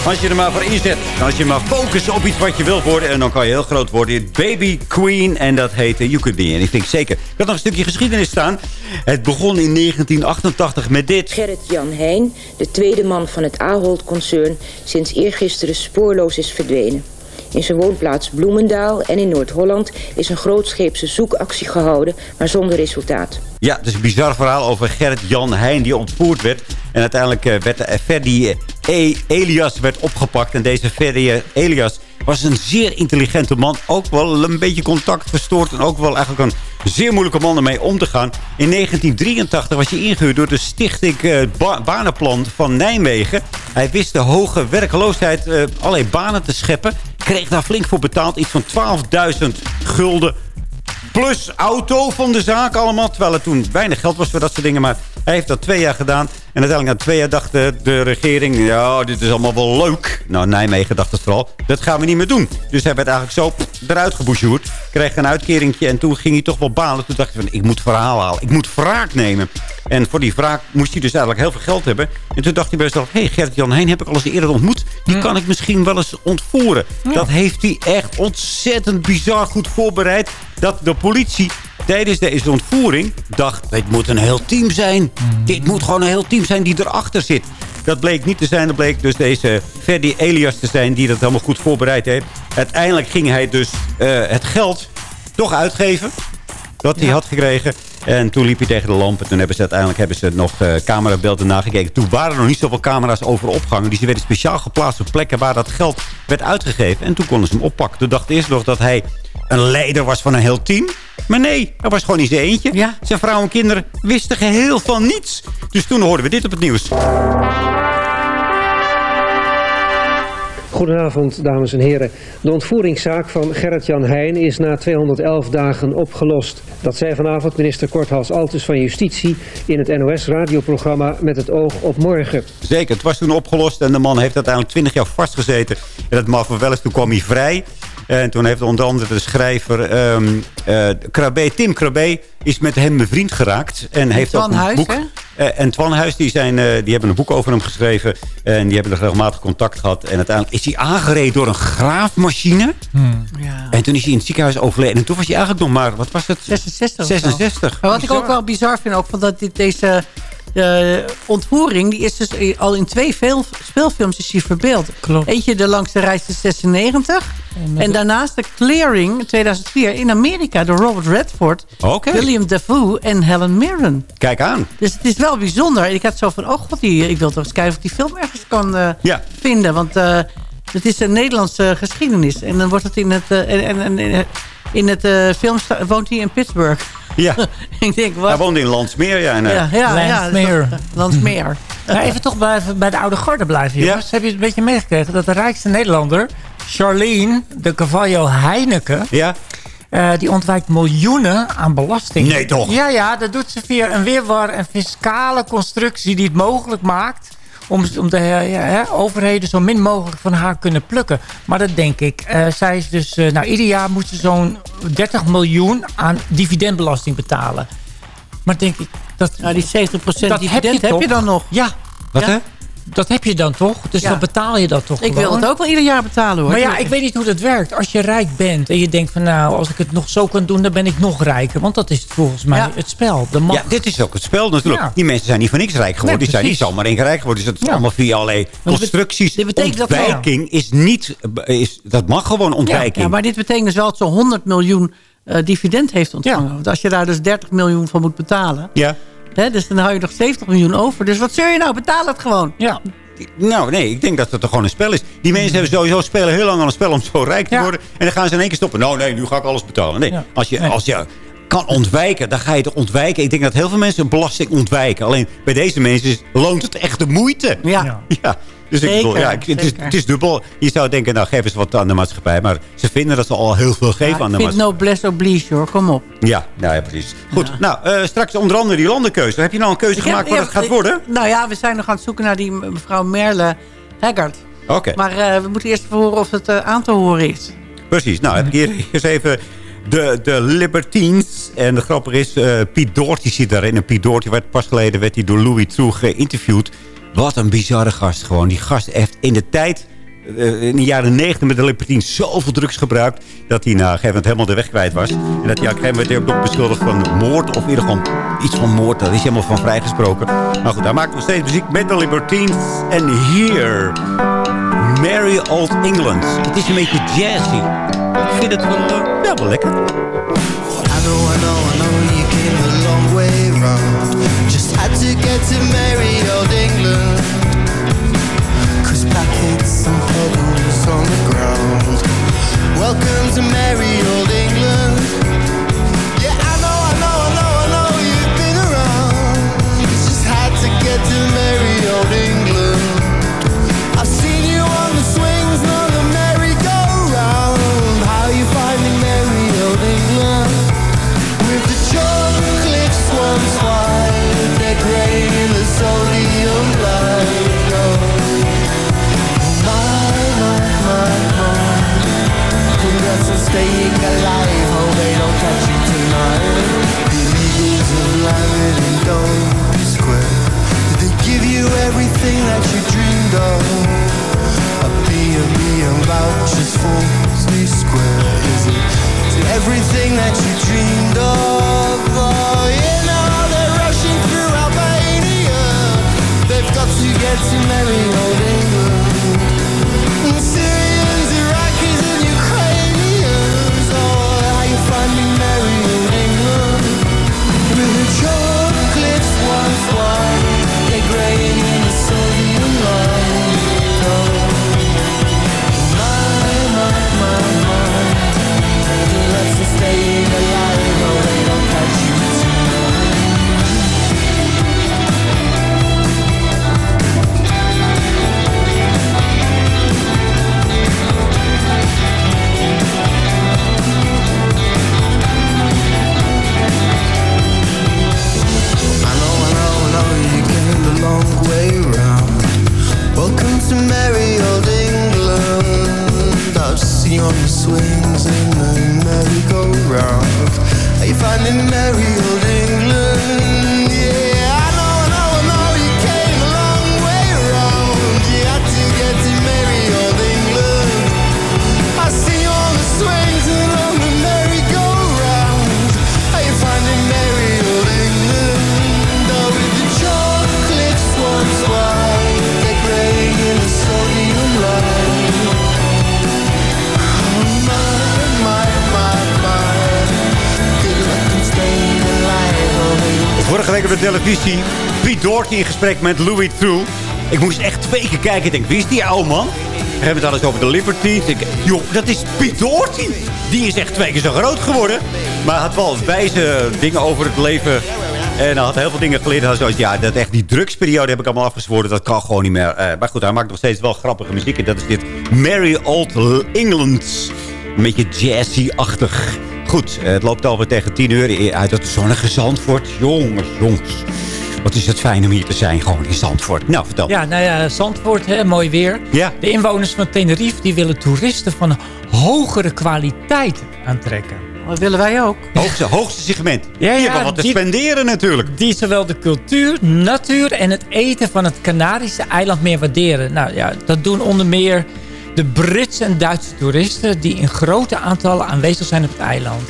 Als je er maar voor inzet. Als je maar focust op iets wat je wilt worden. En dan kan je heel groot worden. Baby Queen. En dat heette You Could Be Anything. Zeker. Ik had nog een stukje geschiedenis staan. Het begon in 1988 met dit. Gerrit-Jan Heijn, de tweede man van het Ahold-concern... sinds eergisteren spoorloos is verdwenen. In zijn woonplaats Bloemendaal en in Noord-Holland... is een grootscheepse zoekactie gehouden, maar zonder resultaat. Ja, het is een bizar verhaal over Gerrit-Jan Heijn die ontvoerd werd. En uiteindelijk eh, werd uh, Ferdi e Elias werd opgepakt. En deze Ferdi Elias was een zeer intelligente man. Ook wel een beetje contact verstoord. En ook wel eigenlijk een zeer moeilijke man ermee om te gaan. In 1983 was hij ingehuurd door de stichting uh, ba Banenplan van Nijmegen. Hij wist de hoge werkloosheid uh, allerlei banen te scheppen. Kreeg daar flink voor betaald. Iets van 12.000 gulden plus auto van de zaak allemaal. Terwijl het toen weinig geld was voor dat soort dingen. Maar hij heeft dat twee jaar gedaan. En uiteindelijk na twee jaar dacht de, de regering... ja, dit is allemaal wel leuk. Nou, Nijmegen dacht het vooral. Dat gaan we niet meer doen. Dus hij werd eigenlijk zo eruit geboucheerd. Kreeg een uitkeringje en toen ging hij toch wel balen. Toen dacht hij van, ik moet verhaal halen. Ik moet wraak nemen. En voor die wraak moest hij dus eigenlijk heel veel geld hebben. En toen dacht hij bij zichzelf... hé, hey, Gert-Jan Heen heb ik al eens eerder ontmoet. Die kan ik misschien wel eens ontvoeren. Dat heeft hij echt ontzettend bizar goed voorbereid. Dat de politie tijdens deze ontvoering dacht... dit moet een heel team zijn. Dit moet gewoon een heel team zijn die erachter zit. Dat bleek niet te zijn. Dat bleek dus deze Ferdi Elias te zijn die dat helemaal goed voorbereid heeft. Uiteindelijk ging hij dus uh, het geld toch uitgeven. Dat hij had gekregen. En toen liep hij tegen de lamp. En toen hebben ze uiteindelijk hebben ze nog uh, camerabeelden nagekeken. Toen waren er nog niet zoveel camera's over opgangen. Dus die werden speciaal geplaatst op plekken waar dat geld werd uitgegeven. En toen konden ze hem oppakken. Toen dacht eerst nog dat hij een leider was van een heel team. Maar nee, hij was gewoon zijn eentje. Ja. Zijn vrouw en kinderen wisten geheel van niets. Dus toen hoorden we dit op het nieuws. Goedenavond, dames en heren. De ontvoeringszaak van Gerrit-Jan Heijn is na 211 dagen opgelost. Dat zei vanavond minister Korthals Altus van Justitie... in het NOS-radioprogramma Met het oog op morgen. Zeker, het was toen opgelost en de man heeft uiteindelijk 20 jaar vastgezeten. En het mag wel eens, toen kwam hij vrij... En toen heeft onder andere de schrijver um, uh, Krabbe, Tim Krabbe is met hem bevriend geraakt. En heeft Twan ook een Huis, boek. hè? Uh, en Twan Huis, die, zijn, uh, die hebben een boek over hem geschreven. En die hebben er regelmatig contact gehad. En uiteindelijk is hij aangereden door een graafmachine. Hmm. Ja. En toen is hij in het ziekenhuis overleden. En toen was hij eigenlijk nog maar, wat was het? 66. 66. Maar wat ik ook wel bizar vind, ook, van dat dit, deze de ontvoering, die is dus al in twee veel, speelfilms is die verbeeld. Klopt. Eentje de langste reis is 96. En, en daarnaast de Clearing in 2004 in Amerika door Robert Redford, okay. William Dafoe en Helen Mirren. Kijk aan. Dus het is wel bijzonder. Ik had zo van, oh god, die, ik wil toch eens kijken of ik die film ergens kan uh, ja. vinden. Want uh, het is een Nederlandse geschiedenis. En dan wordt het in het, uh, en, en, en, in het film woont hij in Pittsburgh. Ja. ik denk, wat? Hij woonde in Landsmeer. Ja, ja, ja, Landsmeer. Ja, Landsmeer. nou, even toch blijven bij de oude garde blijven, jongens. Ja? Heb je het een beetje meegekregen dat de rijkste Nederlander... Charlene de Cavallo Heineken... Ja. Uh, die ontwijkt miljoenen aan belasting. Nee, toch? Ja, ja, dat doet ze via een weerwar en fiscale constructie... die het mogelijk maakt om, om de ja, overheden zo min mogelijk van haar kunnen plukken. Maar dat denk ik. Uh, zij is dus, uh, nou, ieder jaar moet ze zo'n 30 miljoen aan dividendbelasting betalen. Maar denk ik... Dat, ja, die 70% dat dividend heb je, heb je dan nog. Ja. Wat ja. hè? Dat heb je dan toch? Dus Ja. dan betaal je dat toch Ik wil het ook wel ieder jaar betalen hoor. Maar ja, ik weet niet hoe dat werkt. Als je rijk bent en je denkt van nou, als ik het nog zo kan doen, dan ben ik nog rijker. Want dat is volgens mij Ja. het spel. De. Ja, dit is ook het spel natuurlijk. Ja. Die mensen zijn niet voor niks rijk geworden. Nee, die zijn niet zomaar één rijk geworden. Dus dat is Ja. allemaal via allerlei constructies. dit betekent dat- Ontwijking is niet... Is, dat mag gewoon ontwijking. ja, maar dit betekent dus wel dat ze 100 miljoen eh, dividend heeft ontvangen. Want als je daar dus 30 miljoen van moet betalen... Ja. Hè, dus dan hou je nog 70 miljoen over. Dus wat zul je nou? Betaal het gewoon. Ja. Nou, nee, ik denk dat het er gewoon een spel is. Die mensen hebben sowieso spelen heel lang aan een spel om zo rijk te Ja. worden. En dan gaan ze in één keer stoppen. Nou, nee, nu ga ik alles betalen. Nee, Ja. als, je, Nee. als je kan ontwijken, dan ga je het ontwijken. Ik denk dat heel veel mensen belasting ontwijken. Alleen bij deze mensen is, loont het echt de moeite. Ja. Ja. Dus ik bedoel, ja, het, is, het is dubbel. Je zou denken, nou, geef eens wat aan de maatschappij. Maar ze vinden dat ze al heel veel geven Ja, aan de maatschappij. no bless oblige hoor. Kom op. Ja, nou ja, precies. Goed, nou, eh, straks onder andere die landenkeuze. Heb je nou een keuze Ik gemaakt heb- wat het gaat ik- worden? Nou ja, we zijn nog aan het zoeken naar die mevrouw Merle Haggard. Oké. Maar eh, we moeten eerst even horen of het eh, aan te horen is. Precies. Nou, heb ik hier eerst even de, de Libertines. En de grappige is, uh, Piet Doortje zit daarin. En Piet Doortje werd pas geleden werd hij door Louis True geïnterviewd. Wat een bizarre gast gewoon. Die gast heeft in de tijd uh, in de jaren 90 met de Libertines zoveel drugs gebruikt... dat hij na een gegeven moment helemaal de weg kwijt was. En dat hij op een gegeven moment ook beschuldigd van moord... of in ieder geval iets van moord. Daar is helemaal van vrijgesproken. Maar goed, hij maakt nog steeds muziek met de Libertines. En hier... Merry Old England. Het is een beetje jazzy. Ik vind het wel, uh, ja, wel lekker. I know, I know, I know you came a long way round. To old England. Packets and on the ground. Welcome to merry old England. Staying alive. Oh, they don't catch you tonight. The eagles have landed in Dome Square. Did they give you everything that you dreamed of? A B&B vouchers for Three Square. Is it everything that you dreamed of? Oh, you know they're rushing through Albania. They've got to get to merry oh, Are you finding merry old England? Vorige week op de televisie Piet Doortje in gesprek met Louis True. Ik moest echt twee keer kijken. Ik denk, wie is die oude man? We hebben het alles over de Liberty. Ik joh, dat is Piet Doortje. Die is echt twee keer zo groot geworden. Maar hij had wel wijze dingen over het leven. En hij had heel veel dingen geleerd. Zoiets, ja, dat echt die drugsperiode heb ik allemaal afgezworen. Dat kan gewoon niet meer. Eh, maar goed, hij maakt nog steeds wel grappige muziek. En dat is dit Merry Old England. Een beetje jazzy-achtig. Goed, het loopt alweer tegen 10 uur uit het zonnige Zandvoort. Jongens, jongens. Wat is het fijn om hier te zijn, gewoon in Zandvoort. Nou, vertel. Ja, nou ja, Zandvoort, hè, mooi weer. Ja. De inwoners van Tenerife die willen toeristen van hogere kwaliteit aantrekken. Dat willen wij ook. Hoogste, hoogste segment. Ja, Hier ja, kan wat te die- spenderen natuurlijk. Die zowel de cultuur, natuur en het eten van het Canarische eiland meer waarderen. Nou ja, dat doen onder meer de Britse en Duitse toeristen... die in grote aantallen aanwezig zijn op het eiland.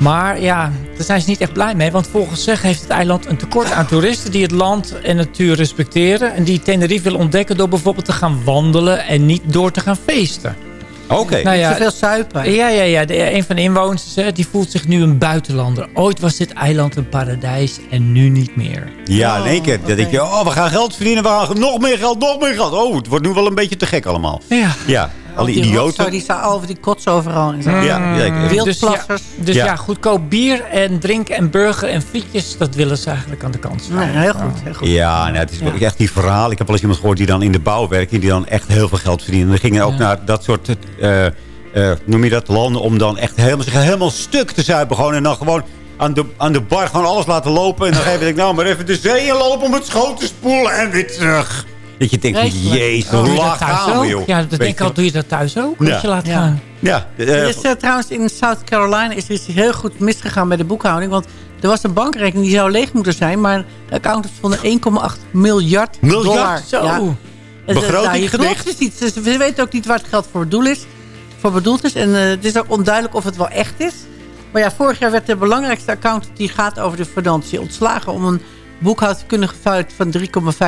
Maar ja, daar zijn ze niet echt blij mee. Want volgens zich heeft het eiland een tekort aan toeristen... die het land en natuur respecteren. En die Tenerife willen ontdekken door bijvoorbeeld te gaan wandelen... en niet door te gaan feesten. Oké. Nou ja, Te veel suipen. ja, ja, ja. De, een van de inwoners hè, die voelt zich nu een buitenlander. Ooit was dit eiland een paradijs en nu niet meer. Ja, in één keer. Dan denk je, oh, we gaan geld verdienen. We gaan nog meer geld, nog meer geld. Oh, het wordt nu wel een beetje te gek allemaal. Ja. Ja, al die Die idioten. rotzooi, Die staan over die kots overal. En zo. Ja, ja, ik- Dus ja, dus Ja. ja. goedkoop bier en drinken en burger en frietjes... dat willen ze eigenlijk aan de kant Nee, heel goed. Heel goed. Ja, nou, het is echt die verhaal. Ik heb wel eens iemand gehoord die dan in de bouw werkt... en die dan echt heel veel geld verdienen. En dan gingen ook naar dat soort... eh, eh, noem je dat? Landen om dan echt helemaal, zich helemaal stuk te zuipen. Gewoon, en dan gewoon aan de, aan de bar gewoon alles laten lopen. En dan geef ik nou maar even de zee in lopen om het schoon te spoelen en weer terug. Dat je denkt, jezus, Doe je dat lach thuis aan, ook? joh. Ja, dat denk ik al. Doe je dat thuis ook? Ja. Dat je laat Ja. gaan. Ja, eh, Er is eh, trouwens in South Carolina is er iets heel goed misgegaan bij de boekhouding. Want er was een bankrekening die zou leeg moeten zijn. Maar de accountants vonden 1,8 miljard, Miljard? dollar. Zo. Ja. Ze- Begroting nou, dus niet. Ze, ze weten ook niet waar het geld voor bedoeld is. Voor bedoeld is. En eh, het is ook onduidelijk of het wel echt is. Maar ja, vorig jaar werd de belangrijkste accountant die gaat over de financiën ontslagen... om een boekhoudkundige fout van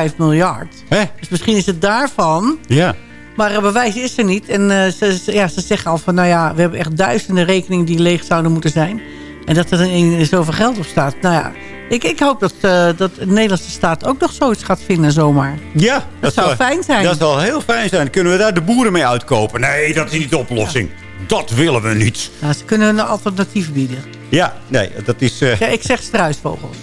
3,5 miljard. Hè? Dus misschien is het daarvan. Ja. Maar het bewijs is er niet. En eh, ze, ze- ja, ze zeggen al van, nou ja, we hebben echt duizenden rekeningen die leeg zouden moeten zijn. En dat er in zoveel geld op staat. Nou ja, ik, ik hoop dat, eh, dat de Nederlandse staat ook nog zoiets gaat vinden zomaar. Ja, Dat zou fijn zijn. Dat zou heel fijn zijn. Kunnen we daar de boeren mee uitkopen? Nee, dat is niet de oplossing. Dat willen we niet. Nou, ze kunnen een alternatief bieden. Ja, nee, dat is... eh Ja, ik zeg struisvogels.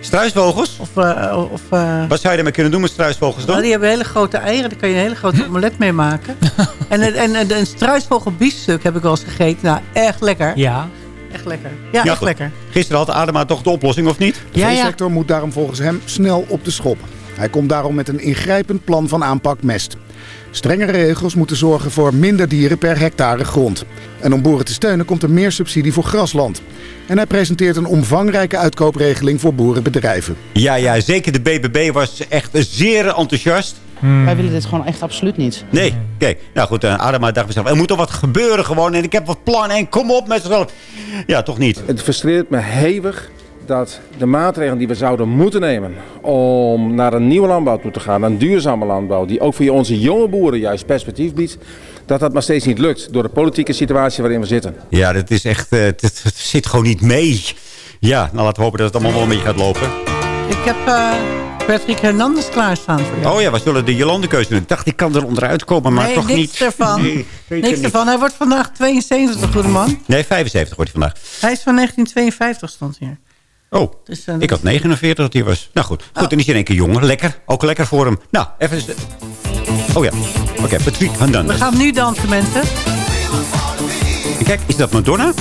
Struisvogels? Of, eh, of, eh, Wat zou je ermee kunnen doen met struisvogels dan? nou, die hebben hele grote eieren. Daar kan je een hele grote omelet mee maken. en, en, en, en een struisvogelbiefstuk heb ik wel eens gegeten. Nou, echt lekker. Ja. Echt lekker. Ja, echt goed. lekker. Gisteren had Adema toch de oplossing, of niet? De veesector moet daarom volgens hem snel op de schop. Hij komt daarom met een ingrijpend plan van aanpak mest. Strengere regels moeten zorgen voor minder dieren per hectare grond. En om boeren te steunen komt er meer subsidie voor grasland. En hij presenteert een omvangrijke uitkoopregeling voor boerenbedrijven. Ja, ja, zeker de BBB was echt zeer enthousiast. Wij willen dit gewoon echt absoluut niet. Nee, kijk. Nou goed, uh, Adema dacht mezelf, er moet toch wat gebeuren gewoon. En ik heb wat plannen en kom op met zichzelf. Ja, toch niet. Het frustreert me hevig dat de maatregelen die we zouden moeten nemen om naar een nieuwe landbouw toe te gaan, een duurzame landbouw, die ook voor onze jonge boeren juist perspectief biedt, dat dat maar steeds niet lukt door de politieke situatie waarin we zitten. Ja, dat is echt, uh, het, het zit gewoon niet mee. Ja, nou laten we hopen dat het allemaal wel een beetje gaat lopen. Ik heb uh, Patrick Hernandez klaarstaan voor jou. Oh ja, we zullen de Jolande-keuze doen. Ik dacht, ik kan er onderuit komen, maar nee, toch niks niet. Ervan. Nee, niks niet. ervan. Hij wordt vandaag 72, goede man. Nee, 75 wordt hij vandaag. Hij is van 1952, stond hier. Oh, dus, uh, ik had 49 dat hij was. Nou goed, goed Oh. en is in één keer jonger. Lekker, ook lekker voor hem. Nou, even... Oh ja, oké, okay, Patrick Hernandez. We gaan nu dansen, mensen. Kijk, is dat Madonna?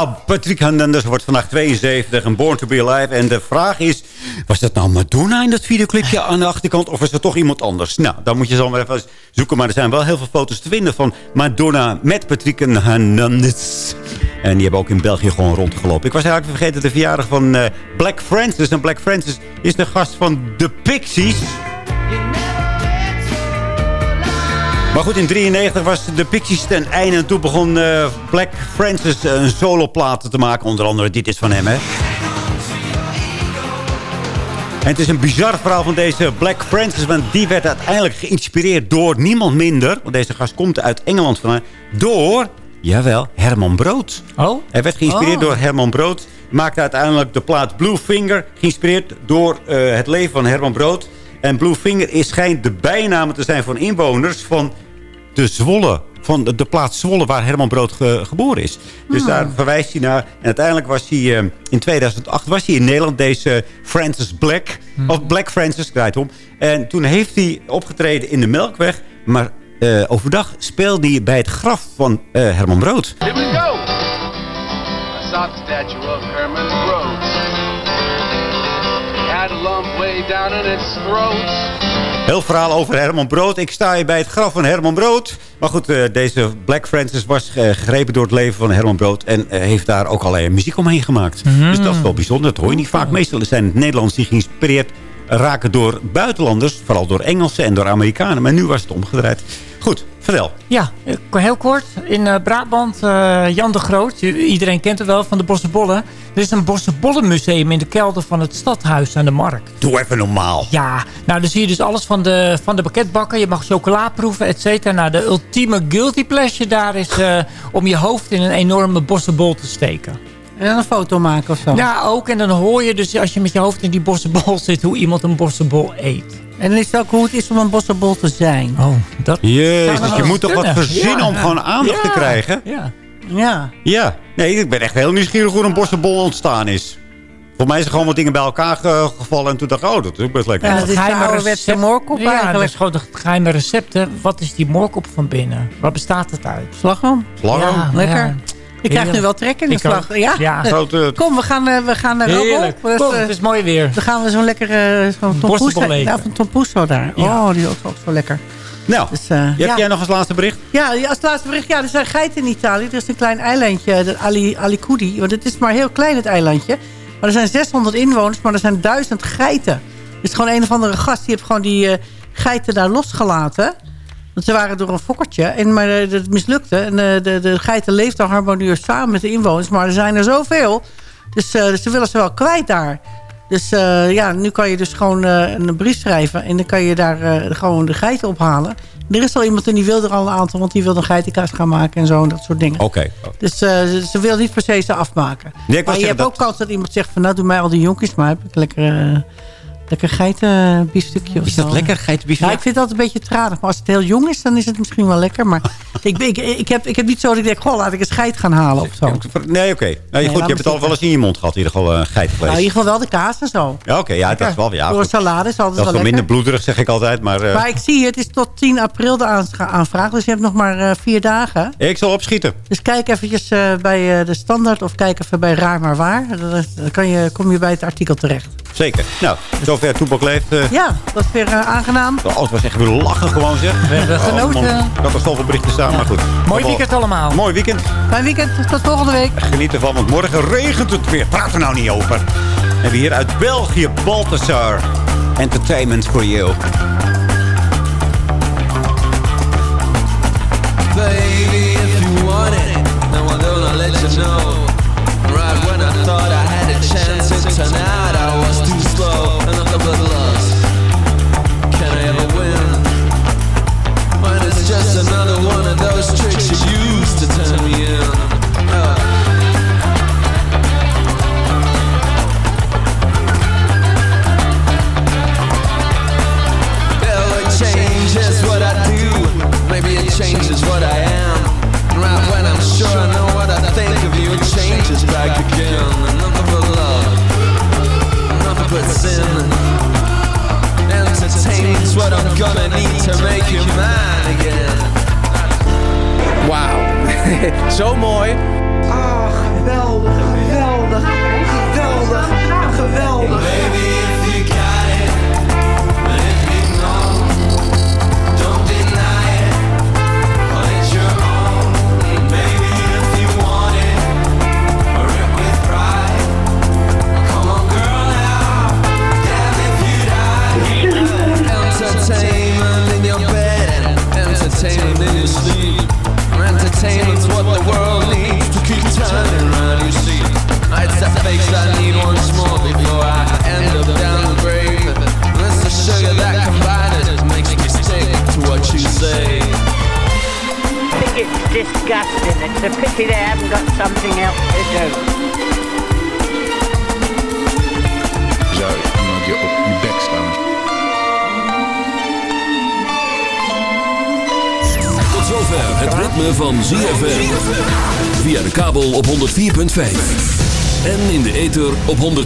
Ja, Patrick Hernandez wordt vandaag 72 en Born to be Alive. En de vraag is, was dat nou Madonna in dat videoclipje aan de achterkant... of was dat toch iemand anders? Nou, dan moet je zo maar even zoeken. Maar er zijn wel heel veel foto's te vinden van Madonna met Patrick Hernandez. En die hebben ook in België gewoon rondgelopen. Ik was eigenlijk vergeten de verjaardag van uh, Black Francis. En Black Francis is de gast van The Pixies... Maar goed, in 93 was de Pixies ten einde. En toen begon uh, Black Francis een soloplaten te maken. Onder andere, dit is van hem, hè. En het is een bizar verhaal van deze Black Francis. Want die werd uiteindelijk geïnspireerd door niemand minder. Want deze gast komt uit Engeland vandaan. Door, jawel, Herman Brood. Oh? Hij werd geïnspireerd Oh. door Herman Brood. Maakte uiteindelijk de plaat Blue Finger. Geïnspireerd door uh, het leven van Herman Brood. En Blue Finger is, schijnt de bijnaam te zijn van inwoners van de Zwolle. Van de, de plaats Zwolle waar Herman Brood ge, geboren is. Dus Ah. daar verwijst hij naar. En uiteindelijk was hij uh, in 2008 was hij in Nederland. Deze Francis Black. Hmm. Of Black Francis, draait om. En toen heeft hij opgetreden in de Melkweg. Maar uh, overdag speelde hij bij het graf van uh, Herman Brood. Here we go! I saw the statue of Herman Brood. He had a lump way down in its throat. Heel verhaal over Herman Brood. Ik sta hier bij het graf van Herman Brood. Maar goed, uh, deze Black Francis was uh, gegrepen door het leven van Herman Brood. En uh, heeft daar ook allerlei muziek omheen gemaakt. Mm. Dus dat is wel bijzonder. Dat hoor je niet vaak. Meestal zijn het Nederlanders die geïnspireerd raken door buitenlanders. Vooral door Engelsen en door Amerikanen. Maar nu was het omgedraaid. Goed, vertel. Ja, heel kort. In uh, Brabant, uh, Jan de Groot. Iedereen kent het wel, van de Bossenbollen. Er is een Bossenbollenmuseum in de kelder van het stadhuis aan de Markt. Doe even normaal. Ja, nou dan zie je dus alles van de, van de pakketbakken. Je mag chocola proeven, et cetera. Nou, de ultieme guilty pleasure daar is uh, om je hoofd in een enorme bossenbol te steken. En een foto maken of zo. Ja, ook. En dan hoor je dus als je met je hoofd in die bossenbol zit... hoe iemand een bossenbol eet. En dan is het ook hoe het is om een bossenbol te zijn. Oh, dat... Jezus, je moet toch wat verzinnen ja. om gewoon aandacht ja. te krijgen? Ja. Ja. Ja. Nee, ik ben echt heel nieuwsgierig hoe een bossenbol ontstaan is. Voor mij is er gewoon wat dingen bij elkaar ge gevallen. En toen dacht ik, oh, dat is ook best lekker. Ja, dat is de ouderwetse moorkop ja, eigenlijk. dat is gewoon de geheime recepten. Wat is die moorkop van binnen? Waar bestaat het uit? Slagroom. Slagroom? Ja, lekker. Ik krijg nu wel trek in de slag. Ja. ja. Kom, we gaan, uh, we gaan naar Heerlijk. Robo. Kom, het is mooi weer. Dan gaan we zo'n lekker uh, zo'n tompoes daar. Ja. Oh, die is ook, ook zo lekker. Nou, dus, uh, heb ja. jij nog als laatste bericht? Ja, als laatste bericht. Ja, er zijn geiten in Italië. Er is een klein eilandje, de Ali, Alicudi. Want het is maar heel klein, het eilandje. Maar er zijn 600 inwoners, maar er zijn 1000 geiten. Er is gewoon een of andere gast, die heeft gewoon die uh, geiten daar losgelaten. Want ze waren door een fokkertje, en, maar uh, dat mislukte. En uh, de, de geiten leefden harmonieus samen met de inwoners. Maar er zijn er zoveel. Dus, dus ze willen ze wel kwijt daar. Dus ja, nu kan je dus gewoon een brief schrijven. En dan kan je daar gewoon de geiten ophalen. Er is al iemand en die wil er al een aantal. Want die wil een geitenkaas gaan maken en zo. En dat soort dingen. Oké. Okay. Dus ze, ze wil niet per se ze afmaken. Nee, maar je hebt dat... ook kans dat iemand zegt van... Nou, doe mij al die jonkies maar. Heb ik lekker... Lekker geitenbiefstukje of Is dat zo. lekker, geitenbiefstukje? Ja, ik vind dat een beetje tranig. Maar als het heel jong is, dan is het misschien wel lekker. Maar ik, ik, ik, heb, ik heb niet zo dat ik denk... Goh, laat ik een scheid gaan halen of zo. Nee, oké. Okay. Nou, nee, goed, je hebt het al wel eens in je mond gehad. In ieder geval een uh, geitenvlees. Nou, in ieder geval wel de kaas en zo. Ja, oké. Okay, ja, dat is wel... Ja, Door salade is altijd dat is wel minder bloederig, zeg ik altijd. Maar, uh... maar ik zie, het is tot 10 april de aanvraag. Dus je hebt nog maar uh, vier dagen. Ik zal opschieten. Dus kijk eventjes bij de standaard of kijk even bij Raar Maar Waar. Dan kan je, kom je bij het artikel terecht. Zeker. Nou, zover Toepak leeft. Uh... Ja, dat is weer uh, aangenaam. Oh, het was echt weer lachen gewoon zeg. We hebben genoten. Oh, ik had er zoveel berichten staan, ja. maar goed. Mooi weekend allemaal. Mooi weekend. Fijn weekend. Tot volgende week. Geniet ervan, want morgen regent het weer. Praat er nou niet over. En we hier uit België, Balthasar. Entertainment for you.